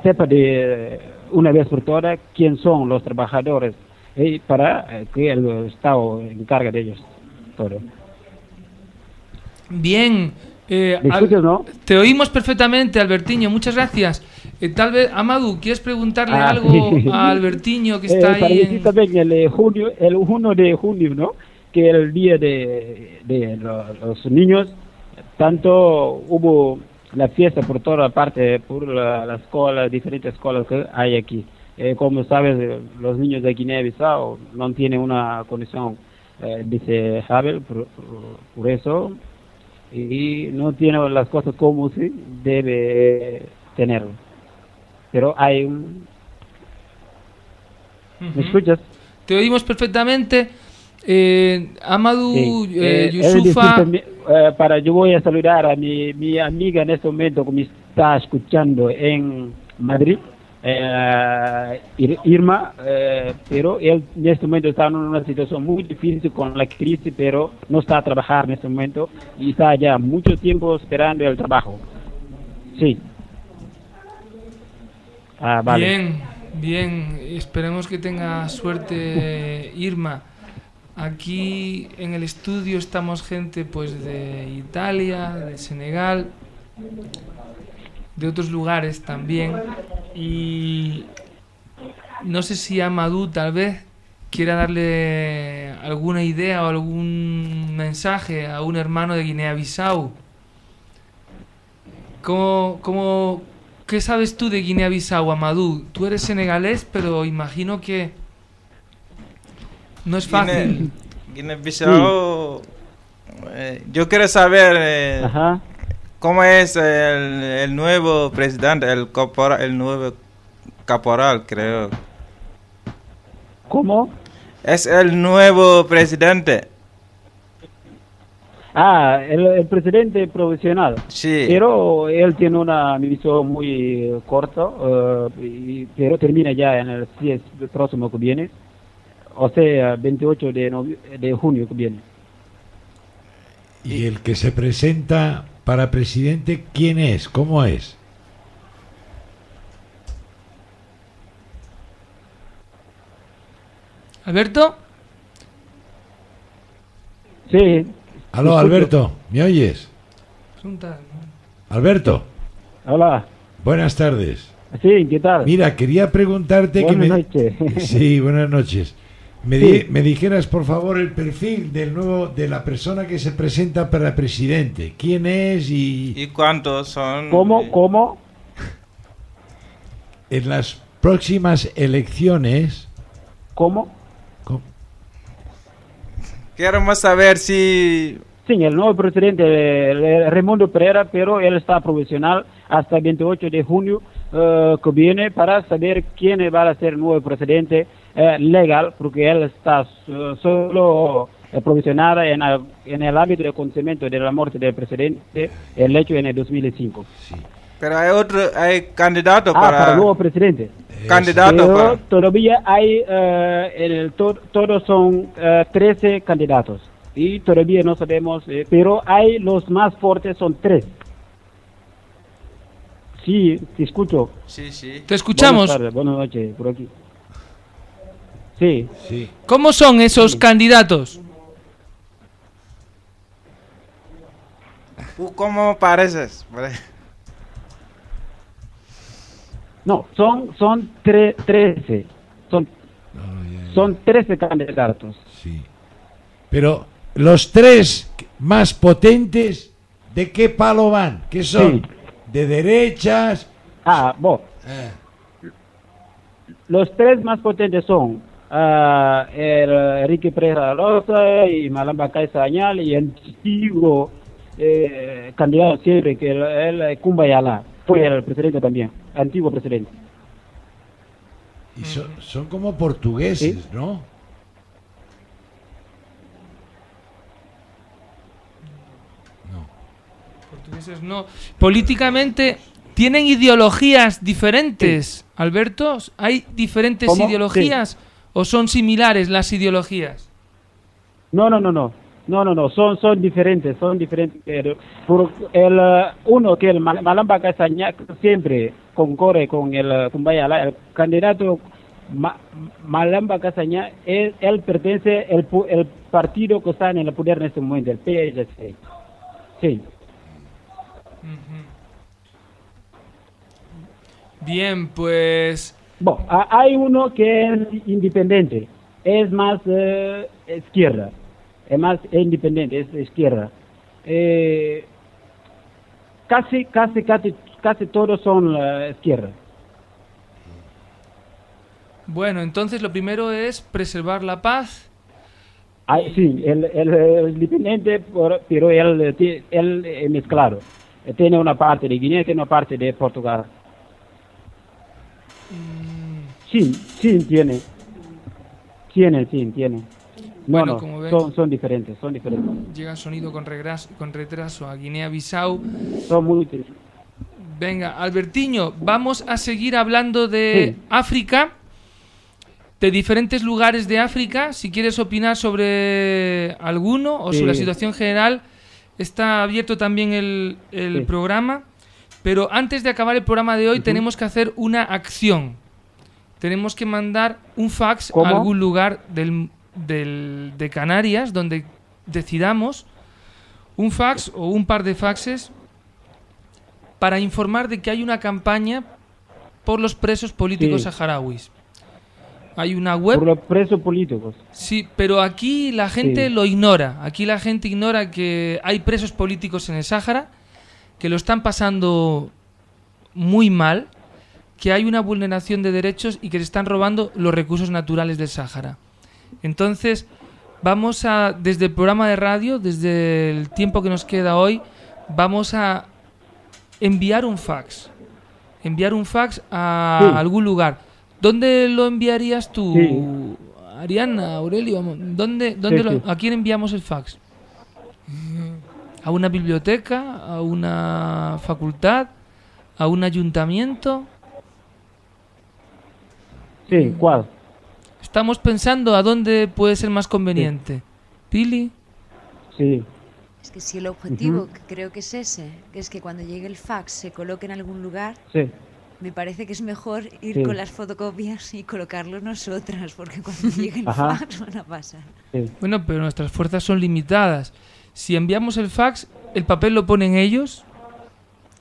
sepa de eh, una vez por todas quién son los trabajadores y para eh, que el Estado encargue de ellos todo. Bien. eh, ¿Me Al- escuchas, no? Te oímos perfectamente, Albertiño. Muchas gracias. Eh, tal vez, Amadu, ¿quieres preguntarle Ah, algo sí. a Albertiño que Eh, está para ahí? en- también el eh, junio, el 1 de junio, ¿no? Que era el día de, de lo- los niños, tanto hubo la fiesta por toda parte, por la, la escuela, diferentes escuelas que hay aquí. Eh, como sabes, los niños de Guinea-Bissau no tienen una condición eh, deseable, por, por- por eso, y no tienen las cosas como se debe tener. Pero hay un... ¿Me escuchas? te oímos perfectamente. Eh, Amadou, Sí. eh, Eh, Yusufa, eh, para yo voy a saludar a mi, mi amiga en este momento que me está escuchando en Madrid, Ir- Irma, pero él en este momento está en una situación muy difícil con la crisis, pero no está a trabajar en este momento y está ya mucho tiempo esperando el trabajo. Sí. Ah, vale. Bien, bien. Esperemos que tenga suerte Irma. Aquí en el estudio estamos gente pues de Italia, de Senegal, de otros lugares también. Y no sé si Amadou tal vez quiera darle alguna idea o algún mensaje a un hermano de Guinea-Bissau. ¿Cómo, cómo, ¿Qué sabes tú de Guinea-Bissau, Amadou? Tú eres senegalés, pero imagino que no es fácil. Guinea-Bissau. eh, yo quiero saber eh, Ajá. cómo es el, el nuevo presidente, el, corpora- el nuevo caporal, creo. ¿Cómo? Es el nuevo presidente. Ah, el, el presidente profesional. Sí. Pero él tiene una misión muy eh, corta, y- pero termina ya en el, sí, el próximo que viene, o sea, 28 de, de junio que viene. Y el que se presenta para presidente, ¿quién es? ¿Cómo es? Alberto, Sí. Aló. Alberto, ¿me oyes? Alberto, Hola. buenas tardes. Sí, ¿qué tal? Mira, quería preguntarte que Buenas me... noches. Sí, buenas noches. Me, Sí. di- me dijeras, por favor, el perfil del nuevo de la persona que se presenta para presidente. ¿Quién es y ¿Y cuántos son? ¿Cómo? ¿Cómo? en las próximas elecciones? ¿Cómo? ¿Cómo? Queremos saber si Sí, el nuevo presidente, eh, Raimundo Pereira, pero él está profesional hasta el 28 de junio eh, que viene para saber quién va a ser el nuevo presidente eh, legal, porque él está solo eh, profesional en, el- en el ámbito de conocimiento de la muerte del presidente, el hecho en el 2005. Pero hay otro, hay candidato Ah, para para... el nuevo presidente. Candidato Pero para... todavía hay, en el to- todos son eh, 13 candidatos y todavía no sabemos, eh, pero hay los más fuertes son tres. Sí, te escucho. Sí, sí. Te escuchamos. Buenas tardes, buenas noches, por aquí. Sí, Sí. ¿Cómo son esos candidatos? ¿Tú cómo pareces? no, son son tre- 13, son son 13 candidatos. Sí. Pero los tres más potentes, ¿de qué palo van? ¿Qué son? Sí. ¿De derechas? Ah, bueno. Eh, Los tres más potentes son ah, el Enrique Pereira Rosa y Malamba Caiza Añal y el antiguo eh, candidato siempre que el, el Cumbayala fue el presidente también, antiguo presidente. y son, son como portugueses, Sí. ¿no? Portugueses no. Políticamente tienen ideologías diferentes, Alberto. ¿Hay diferentes ¿Cómo? ideologías o son similares las ideologías? No, no, no, no. No, no, no, son, son diferentes, son diferentes. pero por el, eh, uno que el Mal- Malamba Caiza Añal siempre concurre con el eh, Cumbayala, el candidato Ma- Malamba Casaña, él, él pertenece al el partido que está en el poder en este momento, el PSC. Sí. Bien, pues Bueno, ha- hay uno que es independiente, es más eh, izquierda, es más independiente, es izquierda. Eh, casi, casi, casi, casi todos son la izquierda. bueno, entonces lo primero es preservar la paz. Sí, el, el, el independiente, pero él, eh, es mezclado. Eh, Tiene una parte de Guinea, tiene una parte de Portugal. Sí, sí, tiene. Tienen, sí, tienen. No, Bueno, no, como ven- son, son diferentes, son diferentes. Llega sonido con, regras- con retraso a Guinea-Bissau. Son muy diferentes. Venga, Albertiño, vamos a seguir hablando de Sí. África, de diferentes lugares de África. Si quieres opinar sobre alguno o sobre la situación general, está abierto también el, el Sí. programa. Pero antes de acabar el programa de hoy, tenemos que hacer una acción. Tenemos que mandar un fax ¿Cómo? a algún lugar del, del- de Canarias donde decidamos un fax o un par de faxes para informar de que hay una campaña por los presos políticos Sí. saharauis. Hay una web. Por los presos políticos. Sí, pero aquí la gente Sí. lo ignora. Aquí la gente ignora que hay presos políticos en el Sáhara que lo están pasando muy mal, que hay una vulneración de derechos y que se están robando los recursos naturales del Sáhara. Entonces, vamos a, desde el programa de radio, desde el tiempo que nos queda hoy, vamos a enviar un fax. Enviar un fax a Sí. algún lugar. ¿Dónde lo enviarías tú, Sí. Ariana, Aurelio? ¿Dónde, dónde Sí, lo-. ¿A quién enviamos el fax? ¿A una biblioteca? ¿A una facultad? ¿A un ayuntamiento? Sí, ¿cuál? Estamos pensando a dónde puede ser más conveniente. ¿Pili? Sí. Es que si el objetivo, que creo que es ese, que es que cuando llegue el fax se coloque en algún lugar, Sí. me parece que es mejor ir Sí. con las fotocopias y colocarlo nosotras, porque cuando llegue el Ajá. fax van a pasar. sí. Bueno, pero nuestras fuerzas son limitadas. Si enviamos el fax, el papel lo ponen ellos.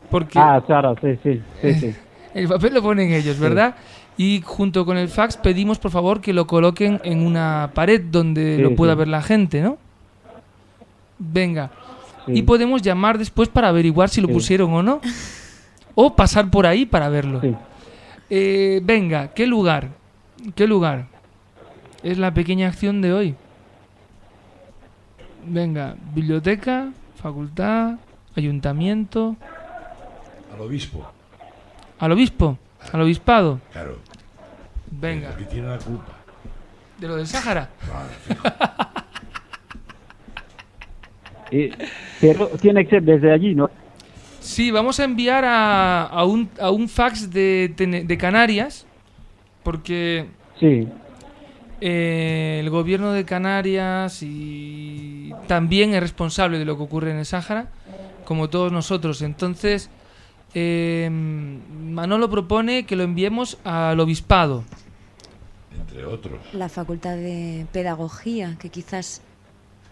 Porque Ah, claro, sí, sí, sí, sí. el papel lo ponen ellos, ¿verdad? Y junto con el fax pedimos por favor que lo coloquen en una pared donde Sí, lo pueda sí. ver la gente, ¿no? Venga. Sí. Y podemos llamar después para averiguar si lo Sí. pusieron o no. O pasar por ahí para verlo. Sí. Eh, venga, ¿qué lugar? ¿Qué lugar? Es la pequeña acción de hoy. Venga, biblioteca, facultad, ayuntamiento, Al obispo, al obispo, al obispado. claro. Venga, Que tiene la culpa. de lo del Sáhara. Pero tiene que ser desde allí, ¿no? Sí, vamos a enviar a, a un, a un fax de, de Canarias, porque Sí. eh, el gobierno de Canarias y también es responsable de lo que ocurre en el Sáhara, como todos nosotros. Entonces, eh, Manolo propone que lo enviemos al obispado. Entre otros. La facultad de pedagogía, que quizás,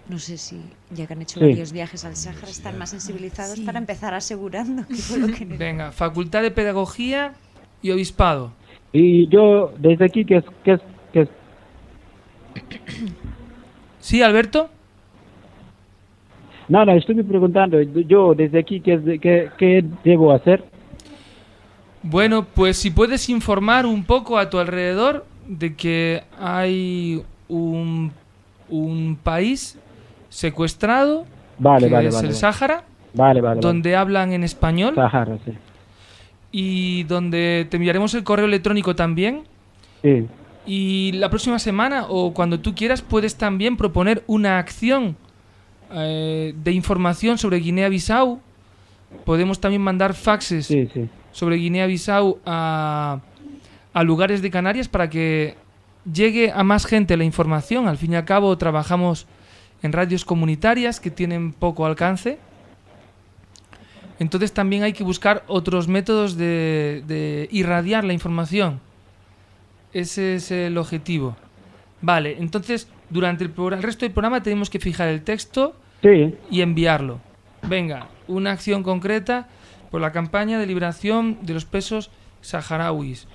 no sé si ya que han hecho Sí. varios viajes al Sáhara, están más sensibilizados para empezar asegurando que fue lo que Venga, Facultad de Pedagogía y Obispado. Y yo, desde aquí, que es, que es, que es- ¿Sí, Alberto? No, no, estoy preguntando, yo desde aquí, ¿qué, debo hacer? Bueno, pues si puedes informar un poco a tu alrededor de que hay un, un país secuestrado, Vale, que vale, es vale, el. Sáhara, donde hablan en español Sahara, sí. y donde te enviaremos el correo electrónico también. Sí. Y la próxima semana o cuando tú quieras puedes también proponer una acción eh, de información sobre Guinea-Bissau. Podemos también mandar faxes Sí, sí. sobre Guinea-Bissau a, a lugares de Canarias para que llegue a más gente la información. Al fin y al cabo trabajamos en radios comunitarias que tienen poco alcance. Entonces también hay que buscar otros métodos de, de irradiar la información. Ese es el objetivo. Vale, entonces durante el, programa, el resto del programa tenemos que fijar el texto Sí. y enviarlo. Venga, una acción concreta por la campaña de liberación de los presos saharauis.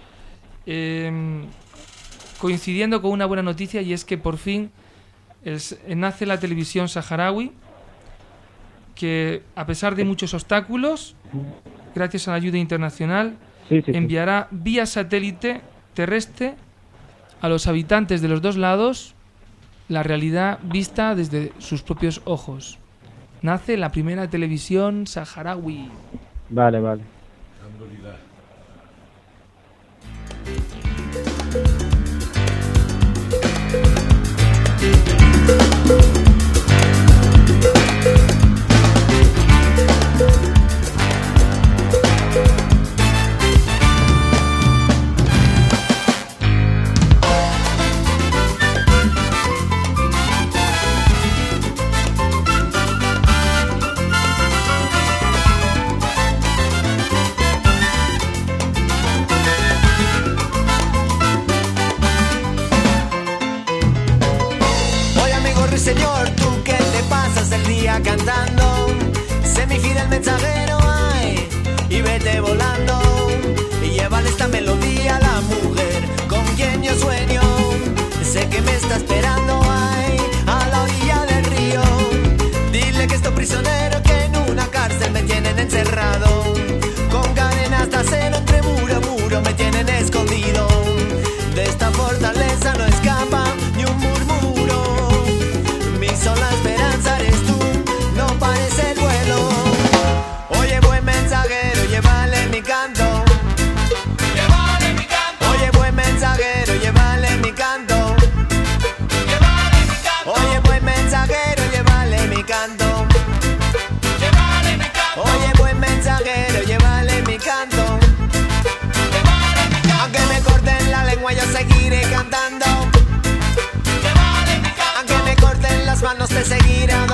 Em, coincidiendo con una buena noticia y es que por fin s- nace la televisión saharaui que a pesar de muchos obstáculos, gracias a la ayuda internacional, Sí, sí, sí. enviará vía satélite terrestre a los habitantes de los dos lados la realidad vista desde sus propios ojos. Nace la primera televisión saharaui. Vale, vale. está esperando ahí, a la orilla del río. Dile que estoy prisionero, que en una cárcel me tienen encerrado. perseguirán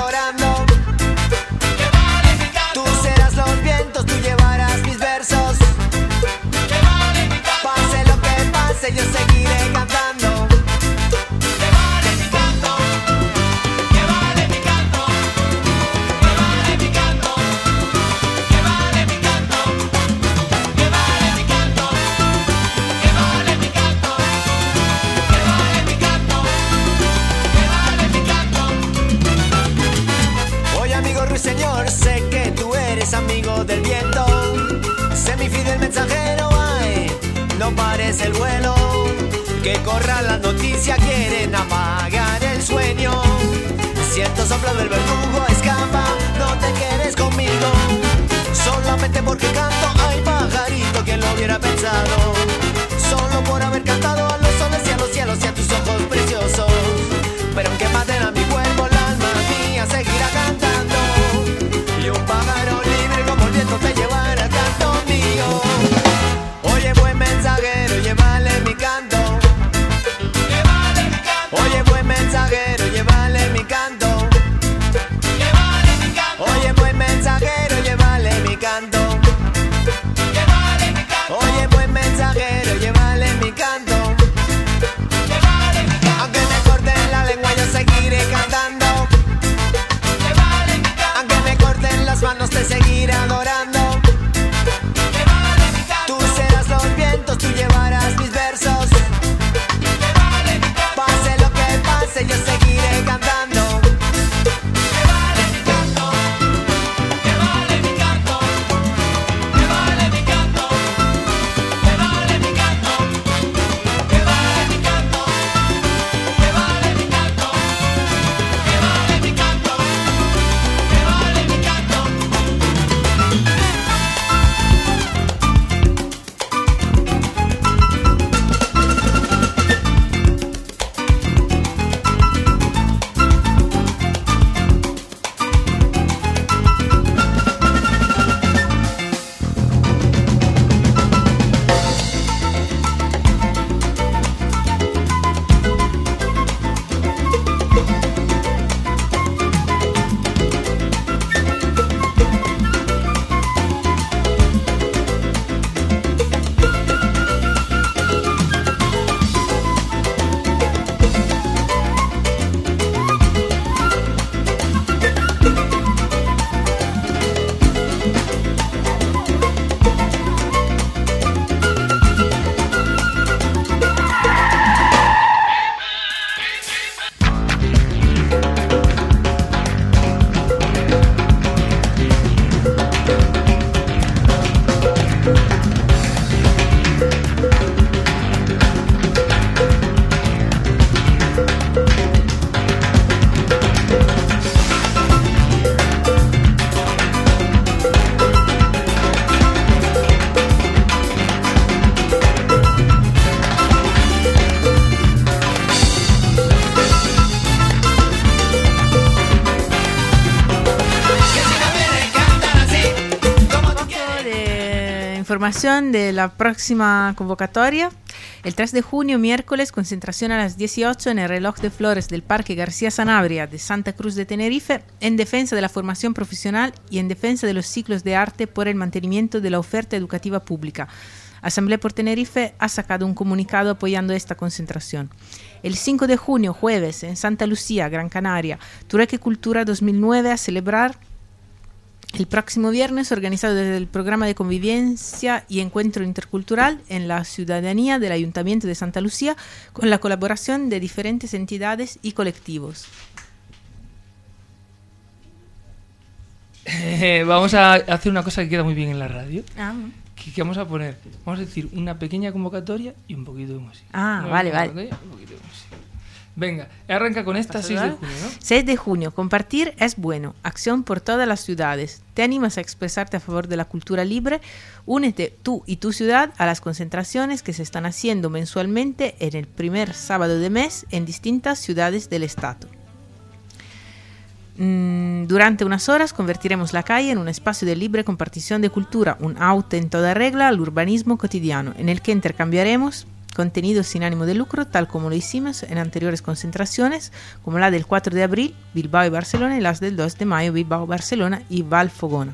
Este porque canto, ay pajarito, quien lo hubiera pensado. de la próxima convocatoria. El 3 de junio, miércoles, concentración a las 18 en el reloj de flores del Parque García Sanabria de Santa Cruz de Tenerife en defensa de la formación profesional y en defensa de los ciclos de arte por el mantenimiento de la oferta educativa pública. Asamblea por Tenerife ha sacado un comunicado apoyando esta concentración. El 5 de junio, jueves, en Santa Lucía, Gran Canaria, Tureque Cultura 2009 a celebrar el próximo viernes organizado desde el programa de convivencia y encuentro intercultural en la ciudadanía del Ayuntamiento de Santa Lucía con la colaboración de diferentes entidades y colectivos. Eh, vamos a hacer una cosa que queda muy bien en la radio. Ah, Que, que vamos a poner, vamos a decir, una pequeña convocatoria y un poquito de música. Ah, Una vale, vale. convocatoria y un poquito de música. Venga, arranca con esta 6 de junio, ¿no? 6 de junio. Compartir es bueno. Acción por todas las ciudades. ¿Te animas a expresarte a favor de la cultura libre? Únete tú y tu ciudad a las concentraciones que se están haciendo mensualmente en el primer sábado de mes en distintas ciudades del estado. Mm, Durante unas horas convertiremos la calle en un espacio de libre compartición de cultura, un auto en toda regla al urbanismo cotidiano, en el que intercambiaremos contenidos sin ánimo de lucro, tal como lo hicimos en anteriores concentraciones, como la del 4 de abril, Bilbao y Barcelona, y las del 2 de mayo, Bilbao, Barcelona y Valfogona.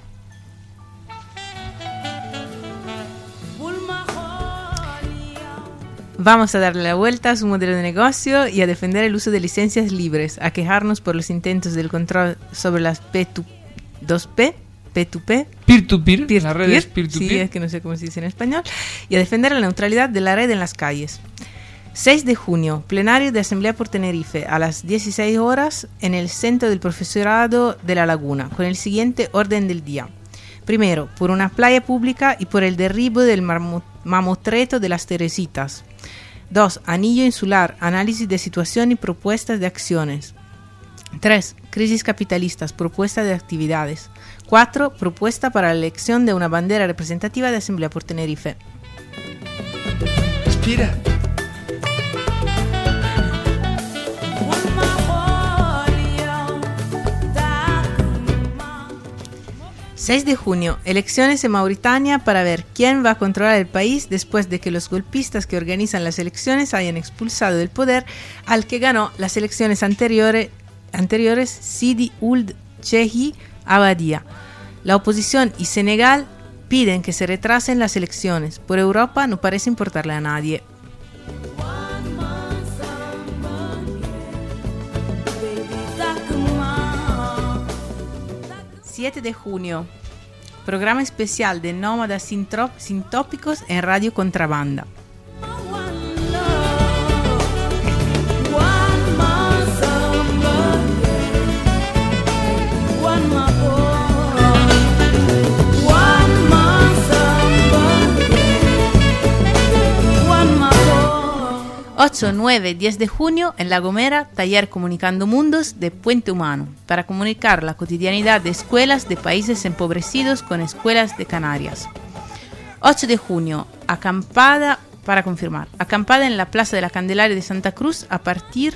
Vamos a darle la vuelta a su modelo de negocio y a defender el uso de licencias libres, a quejarnos por los intentos del control sobre las P2P, P2P, Peer-to-peer, las redes peer-to-peer. Sí, es que no sé cómo se dice en español. Y a defender la neutralidad de la red en las calles. 6 de junio, plenario de Asamblea por Tenerife, a las 16 horas en el Centro del Profesorado de La Laguna, con el siguiente orden del día. Primero, por una playa pública y por el derribo del mamotreto de las Teresitas. 2. Anillo insular, análisis de situación y propuestas de acciones. 3. Crisis capitalistas, propuesta de actividades. 4. Propuesta para la elección de una bandera representativa de Asamblea por Tenerife. Respira. 6 de junio, elecciones en Mauritania para ver quién va a controlar el país después de que los golpistas que organizan las elecciones hayan expulsado del poder al que ganó las elecciones anteriores, anteriores Sidi Ould Chehi Abadia. La oposición y Senegal piden que se retrasen las elecciones. Por Europa no parece importarle a nadie. 7 de junio. Programa especial de nómadas sintro- sintópicos en Radio Contrabanda. 8, 9, 10 de junio en La Gomera, taller Comunicando Mundos de Puente Humano, para comunicar la cotidianidad de escuelas de países empobrecidos con escuelas de Canarias. 8 de junio, acampada, para confirmar, acampada en la Plaza de la Candelaria de Santa Cruz a partir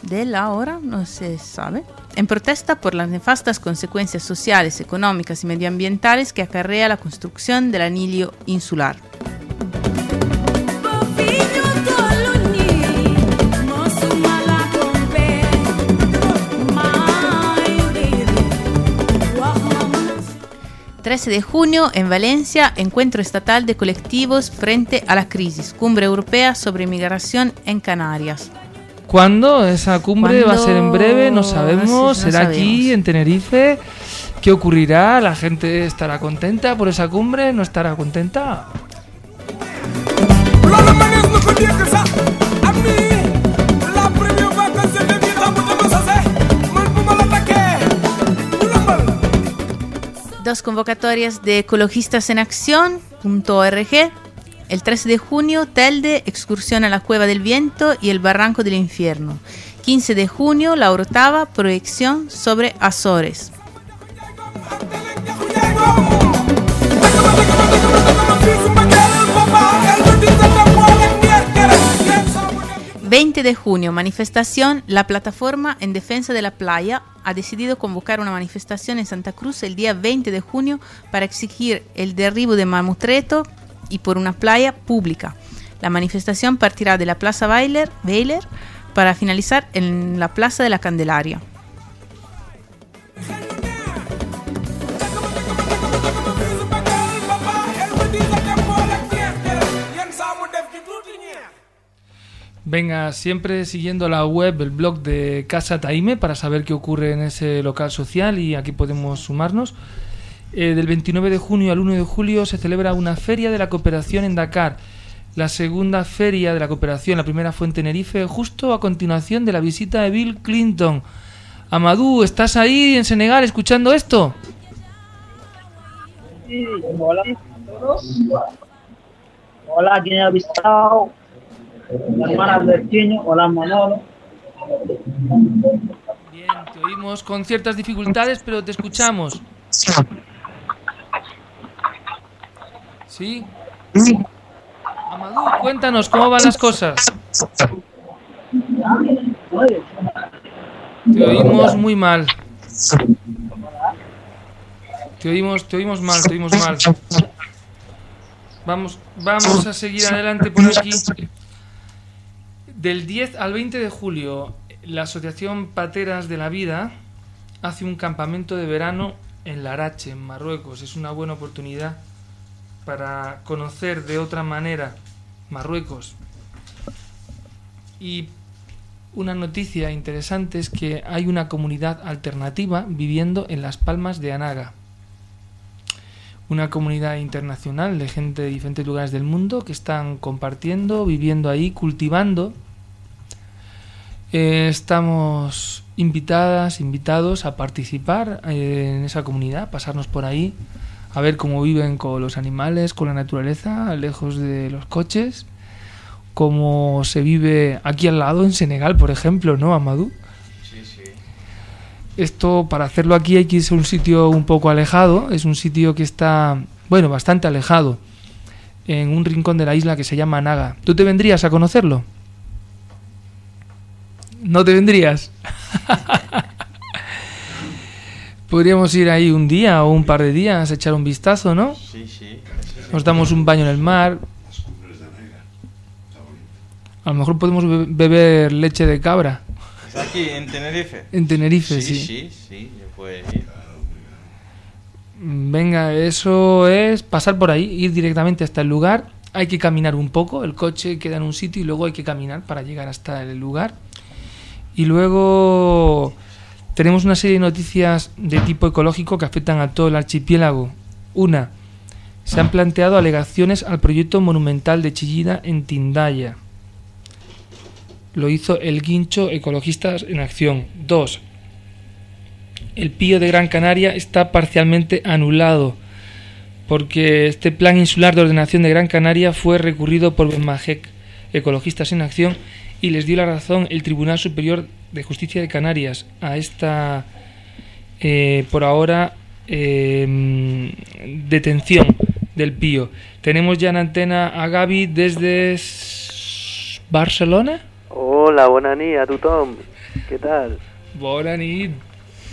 de la hora, no se sabe, en protesta por las nefastas consecuencias sociales, económicas y medioambientales que acarrea la construcción del anillo insular. 13 de junio en Valencia, encuentro estatal de colectivos frente a la crisis, cumbre europea sobre migración en Canarias. ¿Cuándo? Esa cumbre va a ser en breve, no ¿Cuándo? sabemos. No Será aquí, en Tenerife. ¿Qué ocurrirá? ¿La gente estará contenta por esa cumbre? ¿No estará contenta? Dos convocatorias de ecologistas en acción.org. El 13 de junio, Telde, excursión a la Cueva del Viento y el Barranco del Infierno. 15 de junio, La Orotava, proyección sobre Azores. ...20 de junio, manifestación... ...la plataforma en defensa de la playa... ...ha decidido convocar una manifestación en Santa Cruz... ...el día 20 de junio... ...para exigir el derribo de Mamutreto... ...y por una playa pública... ...la manifestación partirá de la Plaza Bailer... Bailer ...para finalizar en la Plaza de la Candelaria... Venga, siempre siguiendo la web, el blog de Casa Taime para saber qué ocurre en ese local social y aquí podemos sumarnos. Eh, del 29 de junio al 1 de julio se celebra una feria de la cooperación en Dakar. La segunda feria de la cooperación, la primera fue en Tenerife, justo a continuación de la visita de Bill Clinton. Amadou, ¿estás ahí en Senegal escuchando esto? Sí, hola a todos. Hola, Guinea Hermanas del Quiño, hola Manolo. Te oímos con ciertas dificultades, pero te escuchamos. ¿Sí? Amadou, cuéntanos cómo van las cosas. Te oímos muy mal. Te oímos, te oímos mal, te oímos mal. Vamos, vamos a seguir adelante por aquí. Del 10 al 20 de julio, la Asociación Pateras de la Vida hace un campamento de verano en Larache, en Marruecos. Es una buena oportunidad para conocer de otra manera Marruecos. Y una noticia interesante es que hay una comunidad alternativa viviendo en las Palmas de Anaga. Una comunidad internacional de gente de diferentes lugares del mundo que están compartiendo, viviendo ahí, cultivando. Eh, estamos invitadas, invitados a participar eh, en esa comunidad, pasarnos por ahí, a ver cómo viven con los animales, con la naturaleza, lejos de los coches, cómo se vive aquí al lado en Senegal, por ejemplo, ¿no, Amadou? Sí, sí. Esto, para hacerlo aquí hay que irse a un sitio un poco alejado, es un sitio que está, bueno, bastante alejado, en un rincón de la isla que se llama Naga. ¿Tú te vendrías a conocerlo? ¿No te vendrías? Podríamos ir ahí un día o un par de días, echar un vistazo, ¿no? Sí, sí. Nos damos un baño en el mar. A lo mejor podemos be- beber leche de cabra. ¿Es aquí en Tenerife? En Tenerife, sí. sí. Sí, sí, ir. Venga, eso es pasar por ahí, ir directamente hasta el lugar. Hay que caminar un poco, el coche queda en un sitio y luego hay que caminar para llegar hasta el lugar. Y luego tenemos una serie de noticias de tipo ecológico que afectan a todo el archipiélago. Una, se han planteado alegaciones al proyecto monumental de Chillida en Tindaya. Lo hizo el Guincho Ecologistas en Acción. Dos, el Pío de Gran Canaria está parcialmente anulado porque este plan insular de ordenación de Gran Canaria fue recurrido por Benmajec, Ecologistas en Acción, y les dio la razón el Tribunal Superior de Justicia de Canarias a esta, eh, por ahora, eh, detención del Pío. Tenemos ya en antena a Gaby desde Barcelona. Hola, buena nit a tothom. ¿Qué tal? Nit.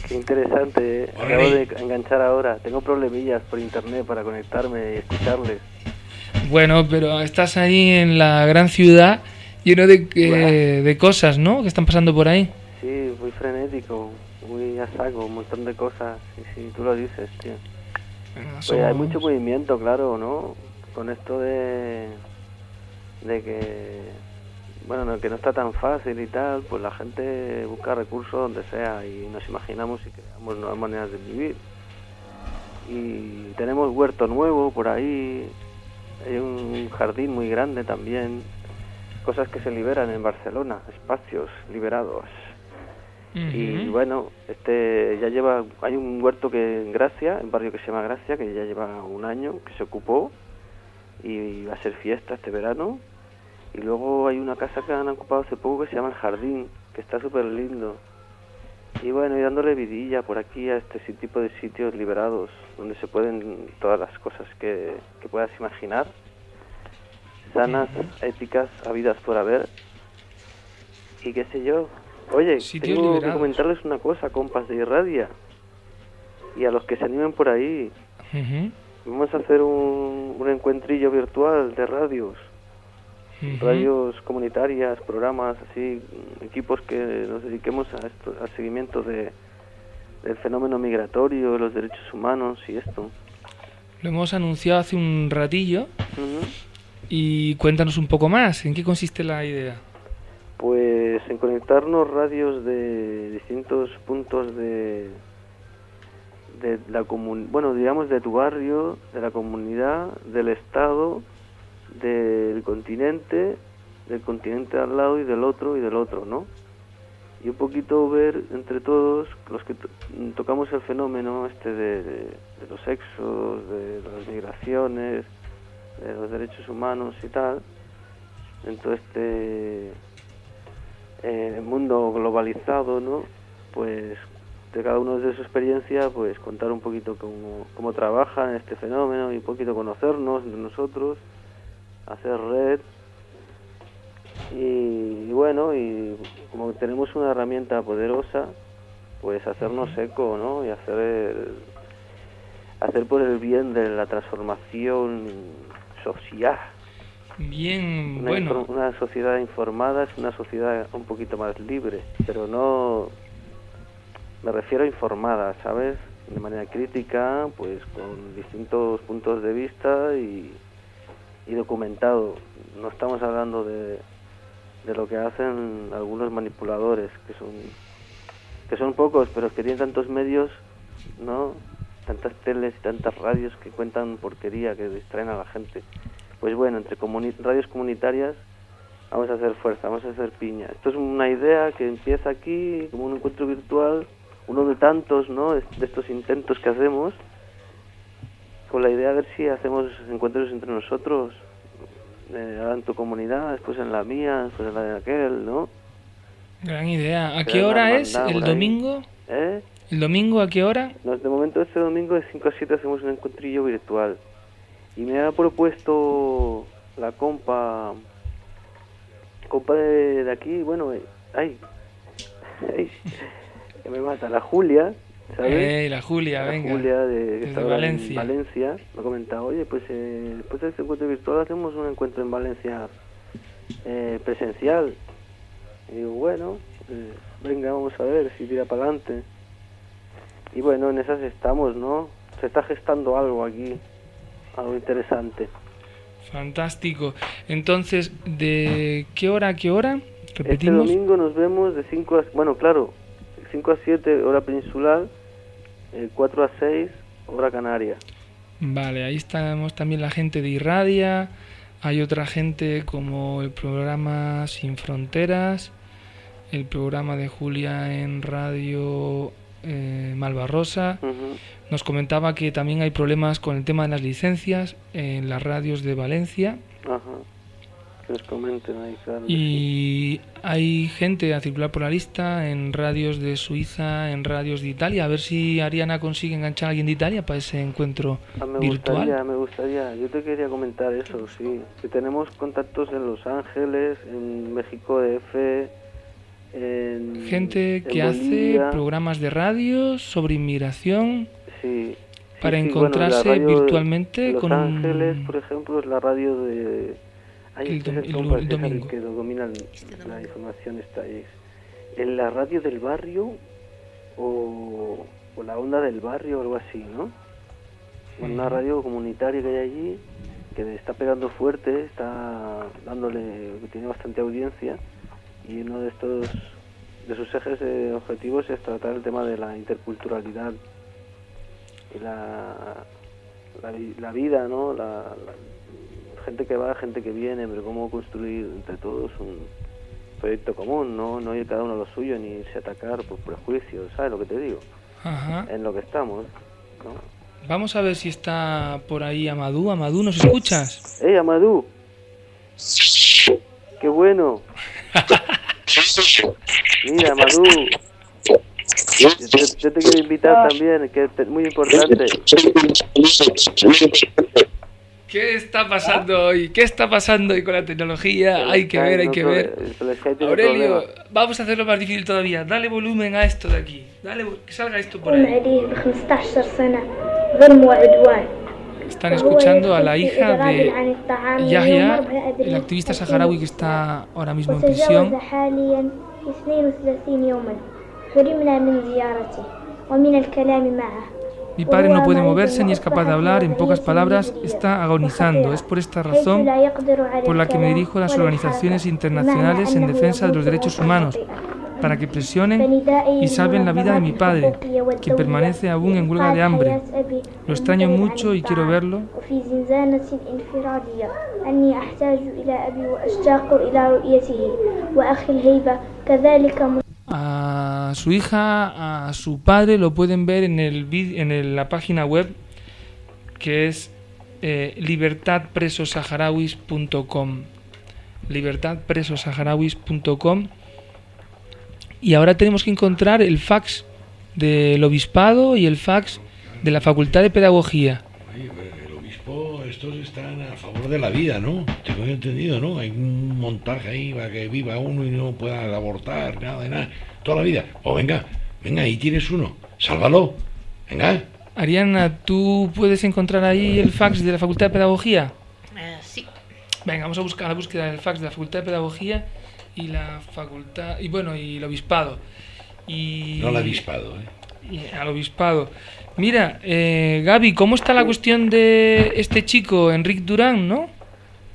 Qué interesante. eh. Acabo de enganchar ahora. Tengo problemillas por internet para conectarme y escucharles. Bueno, pero estás ahí en la gran ciudad lleno de, eh, de cosas, ¿no? Que están pasando por ahí. Sí, muy frenético, muy a saco, un montón de cosas. Sí, sí, tú lo dices, tío. Pues hay mucho movimiento, claro, ¿no? Con esto de, de que, bueno, no- que no está tan fácil y tal, pues la gente busca recursos donde sea y nos imaginamos y creamos nuevas maneras de vivir. Y tenemos huerto nuevo por ahí, hay un jardín muy grande también, cosas que se liberan en Barcelona, espacios liberados. Y bueno, este ya lleva, hay un huerto que en Gracia, en barrio que se llama Gracia, que ya lleva un año que se ocupó y va a ser fiesta este verano. Y luego hay una casa que han ocupado hace poco que se llama El Jardín, que está súper lindo. Y bueno, y dándole vidilla por aquí a este tipo de sitios liberados, donde se pueden todas las cosas que, que puedas imaginar, sanas, éticas, habidas por haber. Y qué sé yo. Oye, Sitios tengo que comentarles una cosa, compas de Irradia. Y a los que se animen por ahí, Ujú. vamos a hacer un, un encuentrillo virtual de radios. Radios comunitarias, programas, así, equipos que nos dediquemos a esto, al seguimiento de, del fenómeno migratorio, los derechos humanos y esto. Lo hemos anunciado hace un ratillo Ujú. Y cuéntanos un poco más. ¿En qué consiste la idea? Pues en conectarnos radios de distintos puntos de, de la comun bueno, digamos de tu barrio, de la comunidad, del estado, del continente, del continente al lado y del otro y del otro, ¿no? Y un poquito ver entre todos los que to- tocamos el fenómeno este de los sexos, de las migraciones, de los derechos humanos y tal, en todo este eh, mundo globalizado, ¿no? Pues de cada uno de su experiencia, pues contar un poquito cómo, cómo trabaja en este fenómeno y un poquito conocernos entre nosotros, hacer red y, y bueno, y como tenemos una herramienta poderosa, pues hacernos eco, ¿no? Y hacer el- hacer por el bien de la transformación social. Bien, Una, bueno. una sociedad informada es una sociedad un poquito más libre, pero no me refiero a informada, ¿sabes? De manera crítica, pues con distintos puntos de vista y, y documentado. No estamos hablando de, de lo que hacen algunos manipuladores, que son que son pocos, pero que tienen tantos medios, ¿no? Tantas teles y tantas radios que cuentan porquería, que distraen a la gente. Pues bueno, entre comuni- radios comunitarias vamos a hacer fuerza, vamos a hacer piña. Esto es una idea que empieza aquí como un encuentro virtual, uno de tantos, ¿no? De estos intentos que hacemos, con la idea de ver si hacemos encuentros entre nosotros, eh, ahora en tu comunidad, después en la mía, después en la de aquel, ¿no? Gran idea. ¿A qué hora es? ¿El domingo? ¿Eh? ¿El domingo a qué hora? No, de momento este domingo de 5 a 7 hacemos un encuentrillo virtual. Y me ha propuesto la compa, compa de, de aquí, bueno, eh, ay, ay, que me mata, la Julia, ¿sabes? Ey, la Julia, La venga. Julia de, Desde en Valencia. Valencia, me ha comentado, oye, pues eh, después de este encuentro virtual hacemos un encuentro en Valencia eh, presencial. Y digo, bueno, eh, venga, vamos a ver si tira para adelante. Y bueno, en esas estamos, ¿no? Se está gestando algo aquí, algo interesante. Fantástico. Entonces, ¿de qué hora a qué hora? Este Repetimos. domingo nos vemos de 5 a... Bueno, claro, 5 a 7 hora peninsular, eh, 4 a 6 hora canaria. Vale, ahí estamos también la gente de Irradia. Hay otra gente como el programa Sin Fronteras, el programa de Julia en Radio eh, Malvarrosa. Nos comentaba que también hay problemas con el tema de las licencias en las radios de Valencia. Ajá. Comenten ahí, claro. Y hay gente a circular por la lista en radios de Suiza, en radios de Italia. A ver si Ariana consigue enganchar a alguien de Italia para ese encuentro Ah, me virtual. gustaría, me gustaría. Yo te quería comentar eso, sí. Que tenemos contactos en Los Ángeles, en México DF, en... Gente en que hace programas de radio sobre inmigración Sí. para Sí, bueno, encontrarse virtualmente Los con Ángeles, por ejemplo, es la radio de... Ay, El es dom- el compa lu- el César domingo. que lo domina el- la información está ahí. En la radio del barrio o, o la onda del barrio o algo así, ¿no? Una radio comunitaria que hay allí que está pegando fuerte, está dándole, que tiene bastante audiencia y uno de estos de sus ejes de objetivos es tratar el tema de la interculturalidad y la, la, vi- la vida, ¿no? La, la gente que va, gente que viene, pero cómo construir entre todos un proyecto común, ¿no? No ir cada uno a lo suyo ni irse a atacar por prejuicios, ¿sabes lo que te digo? Ajá. En lo que estamos, ¿no? Vamos a ver si está por ahí Amadú. Amadú, ¿nos escuchas? ¡Ey, Amadú! ¡Qué bueno! Mira, Madú, yo, te quiero invitar ah. también, que es muy importante. ¿Qué está pasando hoy? ¿Qué está pasando hoy con la tecnología? Hay que ver, hay que ver. Aurelio, vamos a hacerlo más difícil todavía. Dale volumen a esto de aquí. Dale, que salga esto por ahí. Están escuchando a la hija de Yahya, el activista saharaui que está ahora mismo en prisión. Mi padre no puede moverse ni es capaz de hablar, en pocas palabras está agonizando. Es por esta razón por la que me dirijo a las organizaciones internacionales en defensa de los derechos humanos, para que presionen y salven la vida de mi padre, que permanece aún en huelga de hambre. Lo extraño mucho y quiero verlo. A su hija, a su padre, lo pueden ver en, el, en la página web que es eh, libertadpresosaharauis.com libertadpresosaharauis.com y ahora tenemos que encontrar el fax del obispado y el fax de la Facultad de Pedagogía. El obispo, estos están a favor de la vida, ¿no? Tengo entendido, ¿no? Hay un montaje ahí para que viva uno y no pueda abortar, nada de nada, toda la vida. O venga, venga, ahí tienes uno, sálvalo, venga. Ariana, ¿tú puedes encontrar ahí el fax de la Facultad de Pedagogía? sí. Venga, vamos a buscar la búsqueda del fax de la Facultad de Pedagogía y la facultad y bueno y el obispado y No el avispado, ¿eh? y al obispado. Mira, eh, Gaby, ¿cómo está la cuestión de este chico, Enrique Durán, no?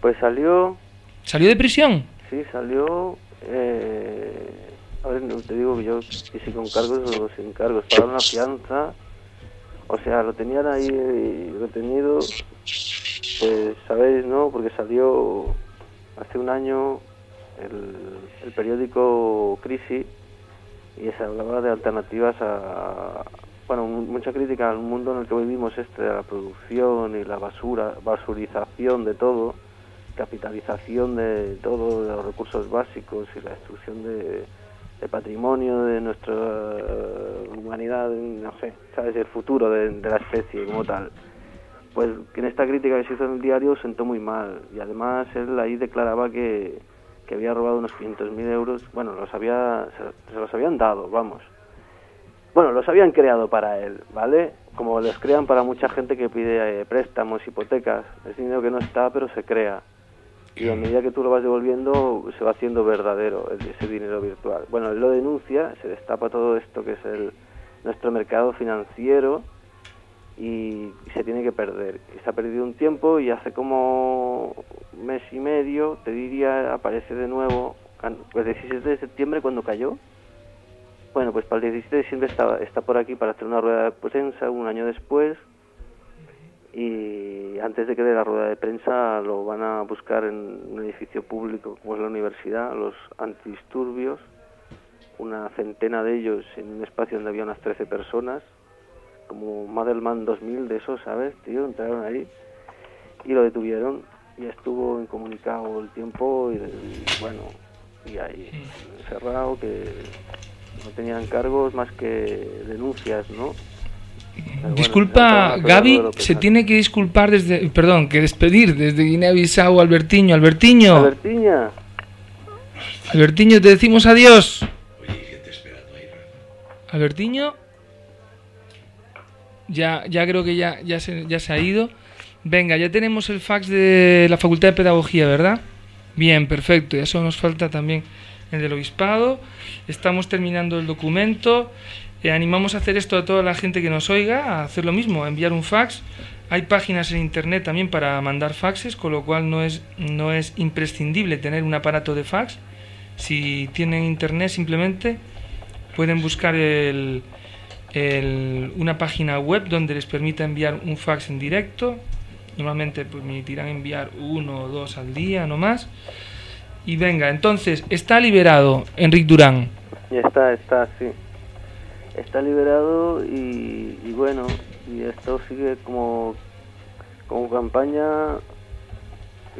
Pues salió, ¿Salió de prisión? sí, salió. Eh, a ver, no te digo que yo, que si con cargos o sin cargos, pagaron una fianza. O sea, lo tenían ahí eh, retenido. Pues, sabéis, ¿no? Porque salió hace un año el, periódico Crisis y se hablaba de alternativas a. Bueno, mu- mucha crítica al mundo en el que vivimos este, de la producción y la basura, basurización de todo, capitalización de todo, de los recursos básicos y la destrucción de, patrimonio de nuestra eh, humanidad, no sé, ¿sabes? El futuro de, de la especie como tal. Pues en esta crítica que se hizo en el diario sentó muy mal y además él ahí declaraba que, que había robado unos 500.000 euros, bueno, los había, se, se los habían dado, vamos. Bueno, los habían creado para él, ¿vale? Como los crean para mucha gente que pide eh, préstamos, hipotecas, es dinero que no está pero se crea. Y a medida que tú lo vas devolviendo se va haciendo verdadero ese dinero virtual. Bueno, él lo denuncia, se destapa todo esto que es el nuestro mercado financiero y se tiene que perder. Se ha perdido un tiempo y hace como mes y medio, te diría, aparece de nuevo, pues 17 de septiembre cuando cayó. Bueno, pues para el 17 de diciembre está, está por aquí para hacer una rueda de prensa un año después y antes de que dé la rueda de prensa lo van a buscar en un edificio público como es la universidad, los antidisturbios, una centena de ellos en un espacio donde había unas 13 personas, como Madelman 2000 de esos, ¿sabes? Tío, entraron ahí y lo detuvieron. Y estuvo incomunicado el tiempo y, y bueno, y ahí encerrado que no tenían cargos más que denuncias, ¿no? Pero bueno, Disculpa, Gaby, se tiene que disculpar desde, perdón, que despedir desde Guinea-Bissau, Albertiño, Albertiño, Albertiña, Albertiño, te decimos adiós. Albertiño, ya, ya creo que ya, ya, se, ha ido. Venga, ya tenemos el fax de la Facultad de Pedagogía, ¿verdad? Bien, perfecto. Ya solo nos falta también el del obispado. Estamos terminando el documento. Eh, animamos a hacer esto a toda la gente que nos oiga, a hacer lo mismo, a enviar un fax. Hay páginas en internet también para mandar faxes, con lo cual no es, no es imprescindible tener un aparato de fax. Si tienen internet simplemente pueden buscar el, el- una página web donde les permita enviar un fax en directo. Normalmente pues, permitirán enviar uno o dos al día, no más. Y venga, entonces, está liberado Enrique Durán. ya está, está, sí. Está liberado y, y bueno, y esto sigue como, como campaña,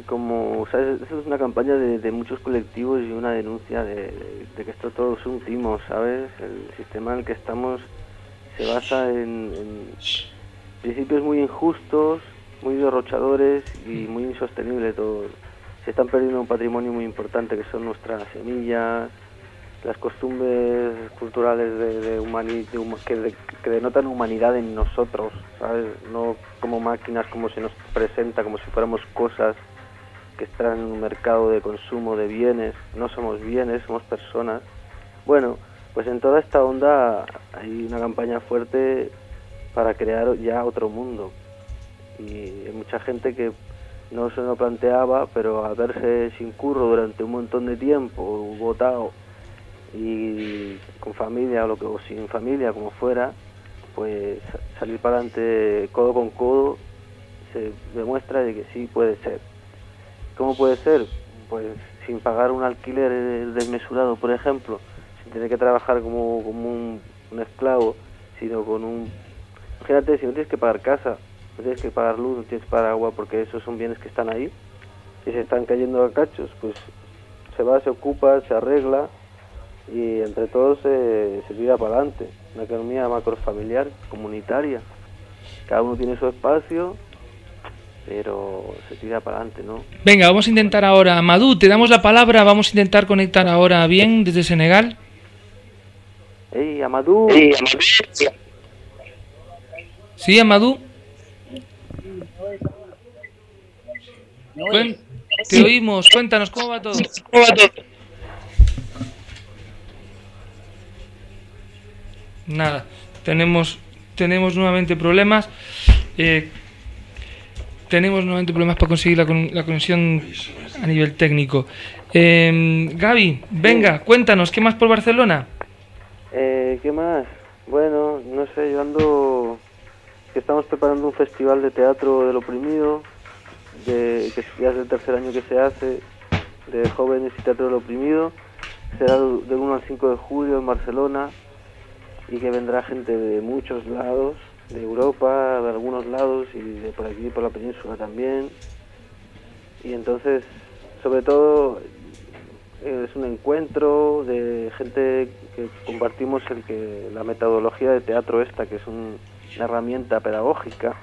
como, ¿sabes? Eso es una campaña de, muchos colectivos y una denuncia de, de- de que esto todo es un timo, ¿sabes? El sistema en el que estamos se basa en, en principios muy injustos, muy derrochadores y muy insostenible todo. Se están perdiendo un patrimonio muy importante que son nuestras semillas, las costumbres culturales de, de humani- de huma- que, de- que denotan humanidad en nosotros, ¿sabes? No como máquinas, como se nos presenta, como si fuéramos cosas que están en un mercado de consumo de bienes. No somos bienes, somos personas. Bueno, pues en toda esta onda hay una campaña fuerte para crear ya otro mundo. Y hay mucha gente que no se lo planteaba, pero al verse sin curro durante un montón de tiempo, votado y con familia o, lo que, o sin familia, como fuera, pues salir para adelante codo con codo se demuestra de que sí puede ser. ¿Cómo puede ser? Pues sin pagar un alquiler desmesurado, por ejemplo, sin tener que trabajar como, como un, esclavo, sino con un... Imagínate, si no tienes que pagar casa, no tienes que pagar luz, no tienes que pagar agua, porque esos son bienes que están ahí y se están cayendo a cachos, pues se va, se ocupa, se arregla y entre todos se tira para adelante. Una economía macrofamiliar, comunitaria. Cada uno tiene su espacio, pero se tira para adelante, ¿no? Venga, vamos a intentar ahora. Madú, te damos la palabra. Vamos a intentar conectar ahora bien desde Senegal. ¡Ey, Amadou! Sí, Amadou. Cuen- Te oímos. Cuéntanos cómo va todo. Nada, tenemos tenemos nuevamente problemas. Eh, tenemos nuevamente problemas para conseguir la, con- la conexión a nivel técnico. Eh, Gaby, venga, cuéntanos, ¿qué más por Barcelona? Eh, ¿Qué más? Bueno, no sé, yo ando... que estamos preparando un festival de teatro del oprimido, de, que ya es el tercer año que se hace, de jóvenes y teatro del oprimido. Será del 1 al 5 de julio en Barcelona y que vendrá gente de muchos lados, de Europa, de algunos lados y de por aquí, por la península también. Y entonces, sobre todo, es un encuentro de gente que compartimos el que la metodología de teatro esta, que es un- una herramienta pedagógica,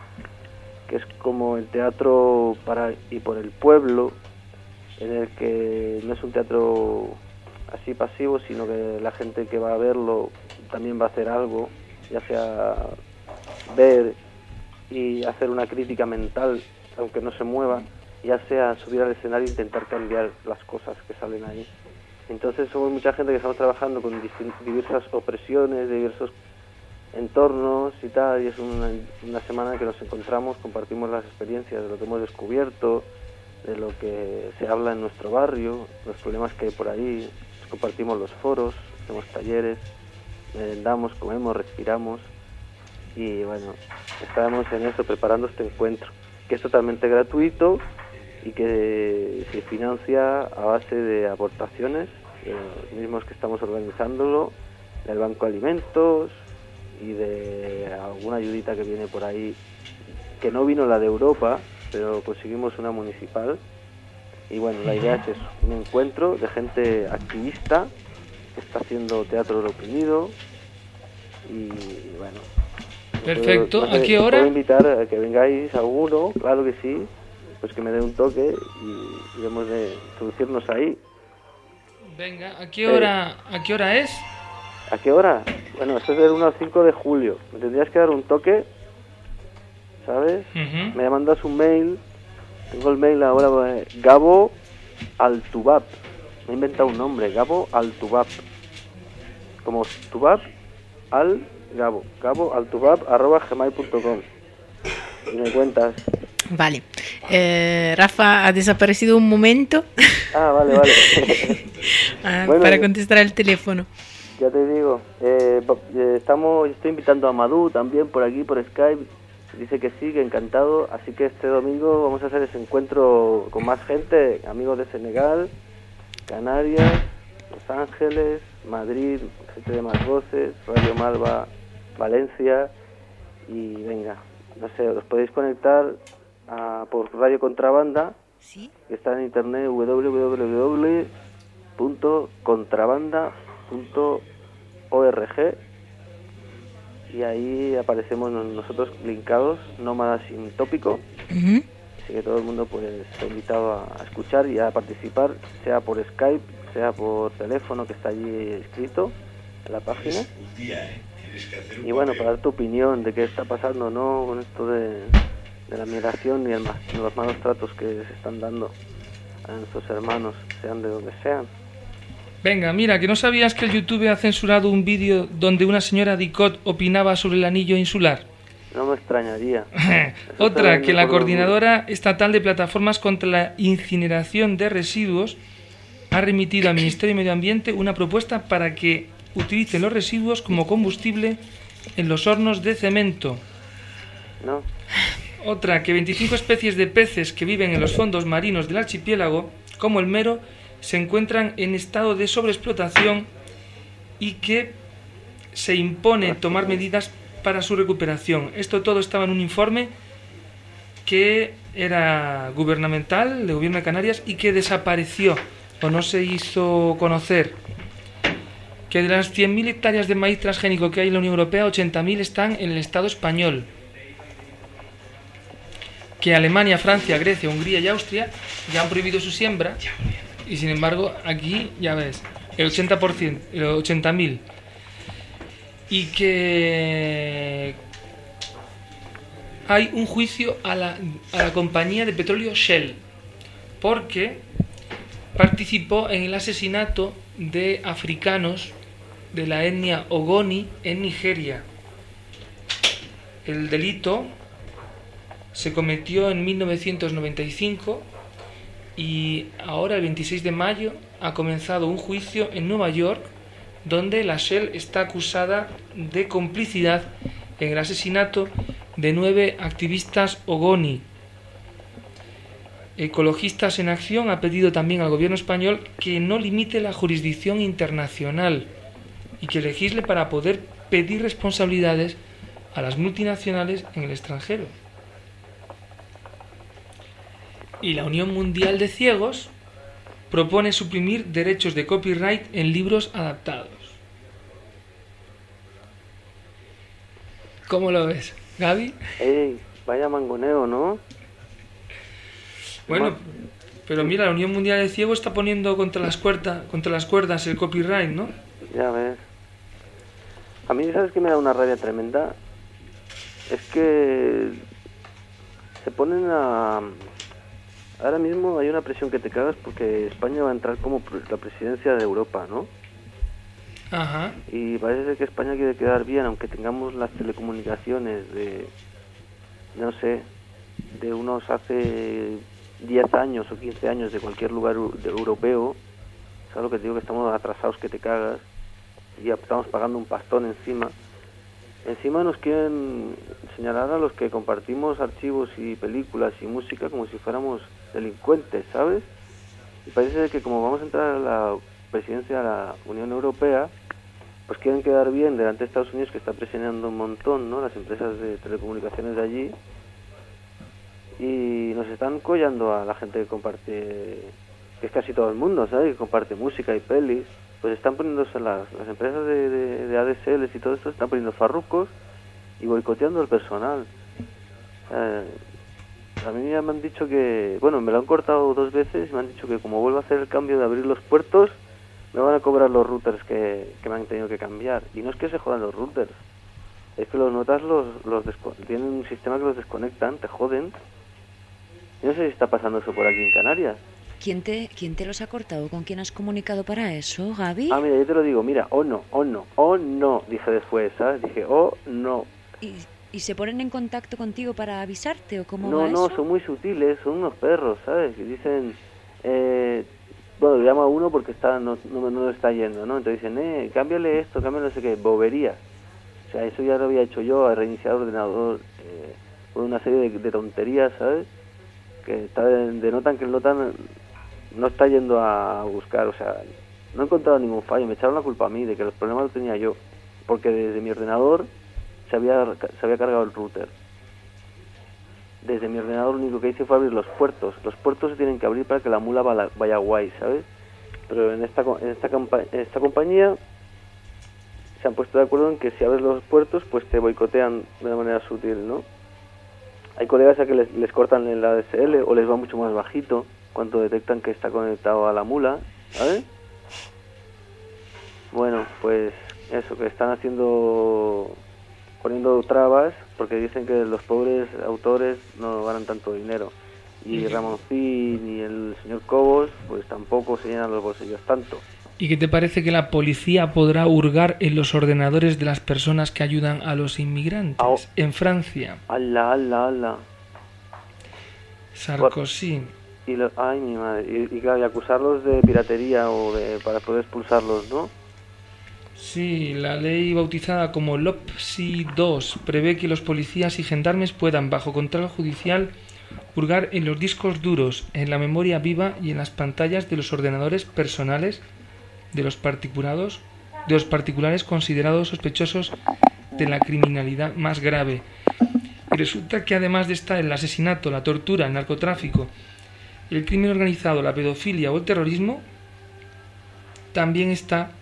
que es como el teatro para y por el pueblo, en el que no es un teatro así pasivo, sino que la gente que va a verlo también va a hacer algo, ya sea ver y hacer una crítica mental, aunque no se mueva, ya sea subir al escenario e intentar cambiar las cosas que salen ahí. Entonces somos mucha gente que estamos trabajando con diversas opresiones, diversos entornos y tal, y es una, semana que nos encontramos, compartimos las experiencias de lo que hemos descubierto, de lo que se habla en nuestro barrio, los problemas que hay por ahí, compartimos los foros, hacemos talleres, merendamos, comemos, respiramos y bueno, estamos en eso preparando este encuentro, que es totalmente gratuito y que se financia a base de aportaciones, los mismos que estamos organizándolo, del Banco de Alimentos y de alguna ayudita que viene por ahí, que no vino la de Europa, pero conseguimos una municipal. Y bueno, la idea es eso, un encuentro de gente activista que está haciendo teatro del oprimido y bueno. Perfecto. no sé, ¿A qué hora? Puedo invitar a que vengáis alguno, claro que sí, pues que me dé un toque y iremos de introducirnos ahí. Venga, ¿a qué hora, ¿a qué hora es? ¿A qué hora? Bueno, esto es del 1 al 5 de julio. Me tendrías que dar un toque, ¿sabes? Ujú. Me mandas un mail. Tengo el mail ahora, eh, Gabo Altubab. Me he inventado un nombre, Gabo Altubab. Como Tubab al Gabo. Gabo Altubab arroba gmail.com. Y me cuentas. Vale. Eh, Rafa ha desaparecido un momento Ah, vale, vale. ah, Bueno, para yo- contestar al teléfono. Ya te digo, eh, eh, estamos, estoy invitando a Madu también por aquí, por Skype. Dice que sí, que encantado. Así que este domingo vamos a hacer ese encuentro con más gente, amigos de Senegal, Canarias, Los Ángeles, Madrid, gente de más voces, Radio Malva, Valencia. Y venga, no sé, os podéis conectar a- por Radio Contrabanda, que está en internet www.contrabanda.org y ahí aparecemos nos- nosotros linkados, nómadas sin tópico. Así que todo el mundo pues está invitado a, escuchar y a participar, sea por Skype, sea por teléfono que está allí escrito en la página. Y bueno, para dar tu opinión de qué está pasando no con esto de, de la migración y el los malos tratos que se están dando a nuestros hermanos, sean de donde sean. Venga, mira, que no sabías que el YouTube ha censurado un vídeo donde una señora de ICOT opinaba sobre el anillo insular. No me extrañaría. Otra, que la Coordinadora Estatal de Plataformas contra la Incineración de Residuos ha remitido al Ministerio de Medio Ambiente una propuesta para que utilicen los residuos como combustible en los hornos de cemento. No. Otra, que 25 especies de peces que viven en los fondos marinos del archipiélago, como el mero, se encuentran en estado de sobreexplotación y que se impone tomar medidas para su recuperación. Esto todo estaba en un informe que era gubernamental, de gobierno de Canarias, y que desapareció o no se hizo conocer. Que de las 100.000 hectáreas de maíz transgénico que hay en la Unión Europea, 80.000 están en el Estado español que Alemania, Francia, Grecia, Hungría y Austria ya han prohibido su siembra y sin embargo aquí ya ves el 80%, el 80.000 y que hay un juicio a la, a la compañía de petróleo Shell porque participó en el asesinato de africanos de la etnia Ogoni en Nigeria. El delito se cometió en 1995 y ahora el 26 de mayo ha comenzado un juicio en Nueva York donde la Shell está acusada de complicidad en el asesinato de nueve activistas Ogoni. Ecologistas en Acción ha pedido también al gobierno español que no limite la jurisdicción internacional y que legisle para poder pedir responsabilidades a las multinacionales en el extranjero. Y la Unión Mundial de Ciegos propone suprimir derechos de copyright en libros adaptados. ¿Cómo lo ves, Gaby? Ey, vaya mangoneo, ¿no? Bueno, pero mira, la Unión Mundial de Ciegos está poniendo contra las cuerdas, contra las cuerdas el copyright, ¿no? Ya ves. A mí, ¿sabes que me da una rabia tremenda? Es que se ponen a... Ahora mismo hay una presión que te cagas porque España va a entrar como la presidencia de Europa, ¿no? Ajá. Y parece ser que España quiere quedar bien, aunque tengamos las telecomunicaciones de, no sé, de unos hace 10 años o 15 años de cualquier lugar europeo. ¿Sabes lo que te digo? Que estamos atrasados que te cagas y estamos pagando un pastón encima. Encima nos quieren señalar a los que compartimos archivos y películas y música como si fuéramos delincuentes, ¿sabes? Y parece que como vamos a entrar a la presidencia de la Unión Europea, pues quieren quedar bien delante de Estados Unidos que está presionando un montón, ¿no? Las empresas de telecomunicaciones de allí y nos están collando a la gente que comparte, que es casi todo el mundo, ¿sabes? Que comparte música y pelis, pues están poniéndose las, las empresas de, de, ADSLs y todo esto, están poniendo farrucos y boicoteando al personal. Eh, a mí ya me han dicho que, bueno, me lo han cortado dos veces y me han dicho que como vuelvo a hacer el cambio de abrir los puertos, me van a cobrar los routers que, que me han tenido que cambiar. Y no es que se jodan los routers, es que los notas los, los tienen un sistema que los desconectan, te joden. Y no sé si está pasando eso por aquí en Canarias. ¿Quién te, ¿Quién te los ha cortado? ¿Con quién has comunicado para eso, Gaby? Ah, mira, yo te lo digo, mira, oh no, oh no, oh no, dije después, ¿sabes? Dije, oh no. ¿Y, y se ponen en contacto contigo para avisarte o cómo No, va no, eso? son muy sutiles, son unos perros, ¿sabes? Que dicen, eh, bueno, le llamo a uno porque está no, no, no le está yendo, ¿no? Entonces dicen, eh, cámbiale esto, cámbiale no sé qué, bobería. O sea, eso ya lo había hecho yo, a reiniciar el ordenador, eh, por una serie de, de tonterías, ¿sabes? Que está, denotan que el notan no está yendo a buscar, o sea, no he encontrado ningún fallo, me echaron la culpa a mí de que el problema lo tenía yo, porque desde mi ordenador se había, se había cargado el router. Desde mi ordenador lo único que hice fue abrir los puertos. Los puertos se tienen que abrir para que la mula vaya, guay, ¿sabes? Pero en esta, en, esta en esta compañía se han puesto de acuerdo en que si abres los puertos, pues te boicotean de una manera sutil, ¿no? Hay colegas a que les, les cortan el ADSL o les va mucho más bajito cuando detectan que está conectado a la mula, ¿sabes? Bueno, pues eso, que están haciendo, poniendo trabas porque dicen que los pobres autores no ganan tanto dinero. Y. Ramoncín y el señor Cobos, pues tampoco se llenan los bolsillos tanto. ¿Y qué te parece que la policía podrá hurgar en los ordenadores de las personas que ayudan a los inmigrantes en Francia? Ala, ala, ala. Sarkozy. Y lo- ay, mi madre. Y, y claro, y acusarlos de piratería o de para poder expulsarlos, ¿no? Sí, la ley bautizada como LOPSI 2 prevé que los policías y gendarmes puedan, bajo control judicial, hurgar en los discos duros, en la memoria viva y en las pantallas de los ordenadores personales de los particulados, de los particulares considerados sospechosos de la criminalidad más grave. Y resulta que además de estar el asesinato, la tortura, el narcotráfico, el crimen organizado, la pedofilia o el terrorismo, también está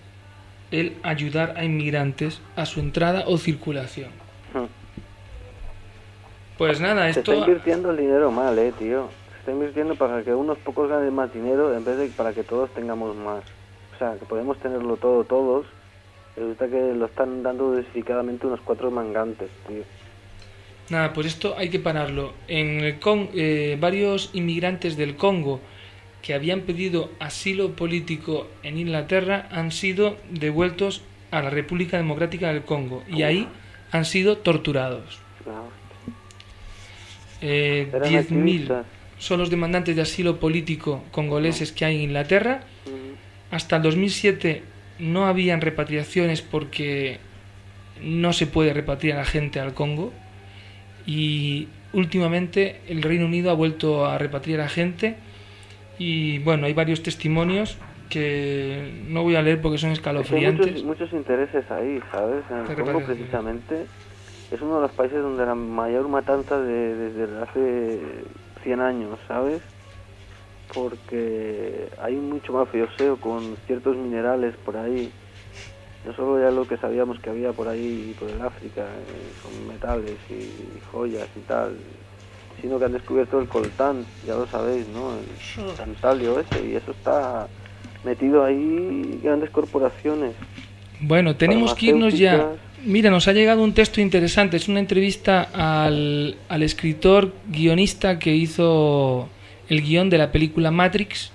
el ayudar a inmigrantes a su entrada o circulación. Hmm. Pues nada, Se está esto invirtiendo el dinero mal, eh, tío. Se está invirtiendo para que unos pocos ganen más dinero en vez de para que todos tengamos más. O sea, que podemos tenerlo todo todos. Resulta que lo están dando dosificadamente unos cuatro mangantes, tío. Nada, pues esto hay que pararlo. En el Con- eh, varios inmigrantes del Congo que habían pedido asilo político en Inglaterra han sido devueltos a la República Democrática del Congo y ahí han sido torturados. Eh, Eran 10.000 activistas. son los demandantes de asilo político congoleses que hay en Inglaterra. Hasta el 2007 no habían repatriaciones porque no se puede repatriar a gente al Congo y últimamente el Reino Unido ha vuelto a repatriar a gente y bueno, hay varios testimonios que no voy a leer porque son Es que hay escalofriantes. muchos, muchos intereses ahí, ¿sabes? En ¿Qué el Congo precisamente es uno de los países donde la mayor matanza de, desde hace 100 años, ¿sabes? Porque hay mucho mafioseo con ciertos minerales por ahí. No solo ya lo que sabíamos que había por ahí, por el África, eh, con metales y joyas y tal, sino que han descubierto el coltán, ya lo sabéis, ¿no? El tantalio ese, y eso está metido ahí grandes corporaciones. Bueno, tenemos que irnos ya. Mira, nos ha llegado un texto interesante. Es una entrevista al, al escritor guionista que hizo el guion de la película Matrix.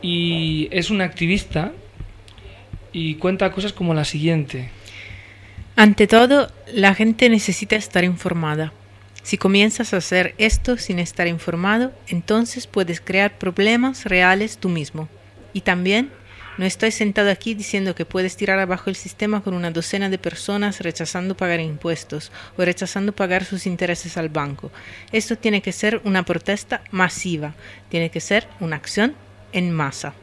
Y es un activista y cuenta cosas como la siguiente. Ante todo, la gente necesita estar informada. Si comienzas a hacer esto sin estar informado, entonces puedes crear problemas reales tú mismo. Y también, no estoy sentado aquí diciendo que puedes tirar abajo el sistema con una docena de personas rechazando pagar impuestos o rechazando pagar sus intereses al banco. Esto tiene que ser una protesta masiva, tiene que ser una acción en masa.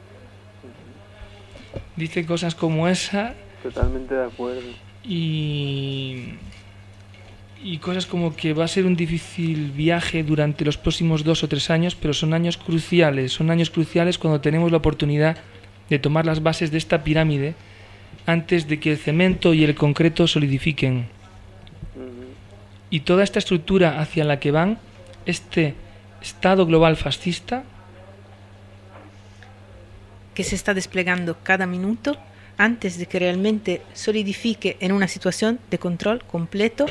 Dice cosas como esa Totalmente de acuerdo. y, y cosas como que va a ser un difícil viaje durante los próximos dos o tres años, pero son años cruciales, son años cruciales cuando tenemos la oportunidad de tomar las bases de esta pirámide antes de que el cemento y el concreto solidifiquen. Y toda esta estructura hacia la que van, este Estado global fascista, que se está desplegando cada minuto antes de que realmente solidifique en una situación de control completo,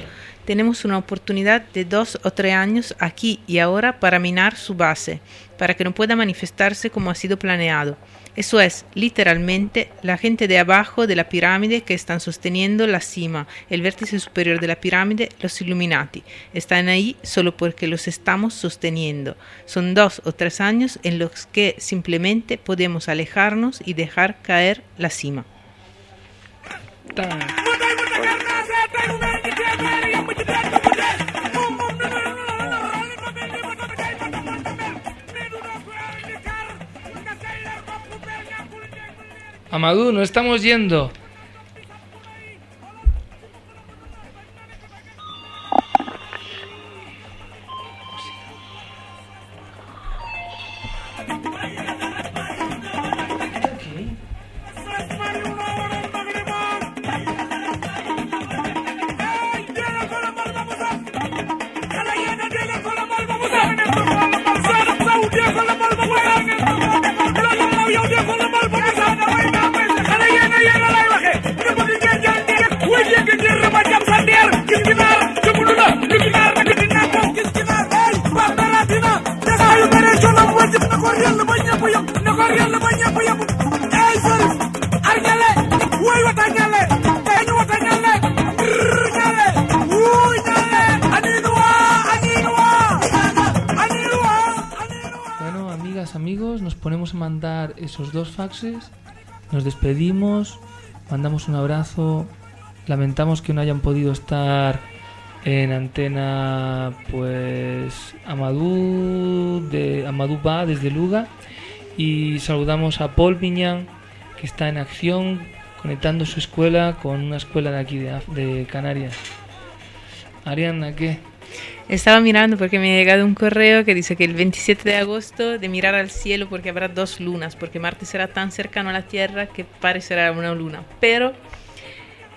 tenemos una oportunidad de dos o tres años aquí y ahora para minar su base, para que no pueda manifestarse como ha sido planeado. Eso es, literalmente, la gente de abajo de la pirámide que están sosteniendo la cima, el vértice superior de la pirámide, los Illuminati. Están ahí solo porque los estamos sosteniendo. Son dos o tres años en los que simplemente podemos alejarnos y dejar caer la cima. Amadou, nos estamos yendo. Bueno, amigas, amigos, nos ponemos a mandar esos dos faxes. Nos despedimos, mandamos un abrazo. Lamentamos que no hayan podido estar en antena, pues Amadou de Amadou Ba desde Luga y saludamos a Paul Miñán que está en acción conectando su escuela con una escuela de aquí de Canarias. Ariana, ¿qué? Estaba mirando porque me ha llegado un correo que dice que el 27 de agosto de mirar al cielo porque habrá dos lunas, porque Marte será tan cercano a la Tierra que parecerá una luna. Pero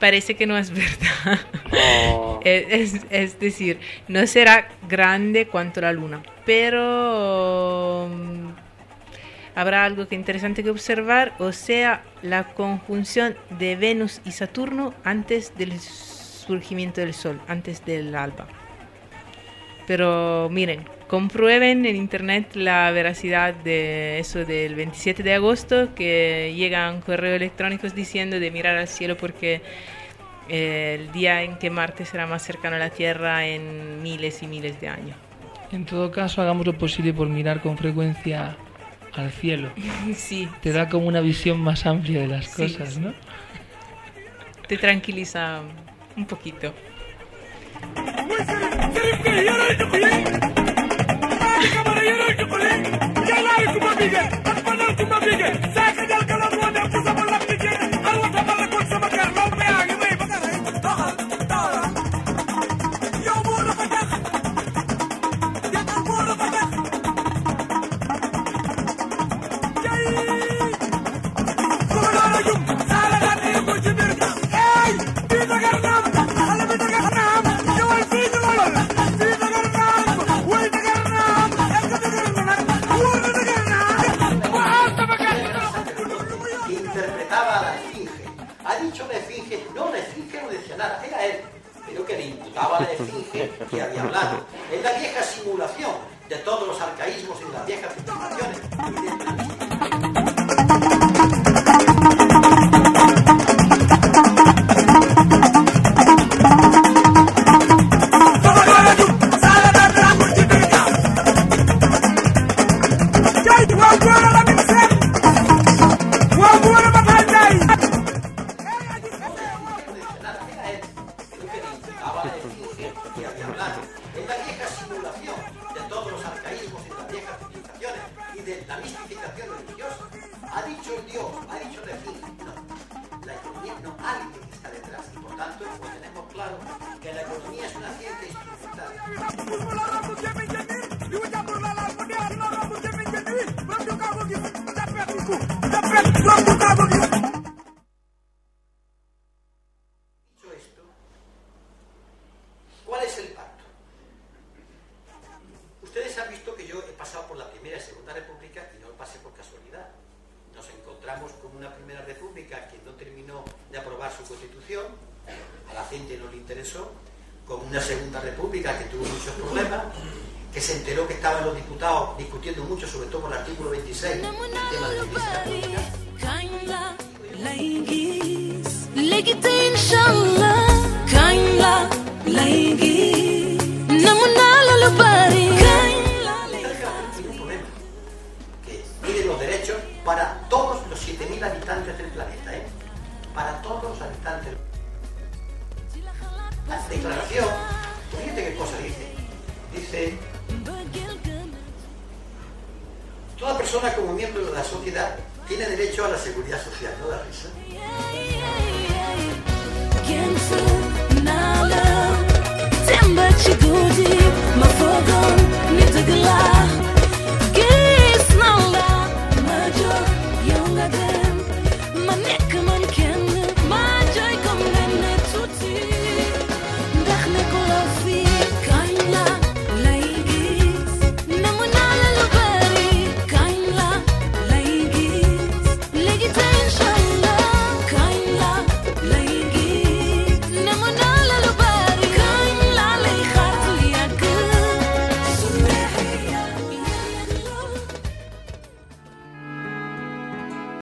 parece que no es verdad. es, es- es decir, no será grande cuanto la luna, pero mm, habrá algo que interesante que observar, o sea, la conjunción de Venus y Saturno antes del surgimiento del Sol, antes del alba. Pero miren, comprueben en internet la veracidad de eso del 27 de agosto, que llegan correos electrónicos diciendo de mirar al cielo porque eh, el día en que Marte será más cercano a la Tierra en miles y miles de años. En todo caso, hagamos lo posible por mirar con frecuencia al cielo. Sí. Te da como una visión más amplia de las Sí, cosas, sí. ¿no? Te tranquiliza un poquito. Que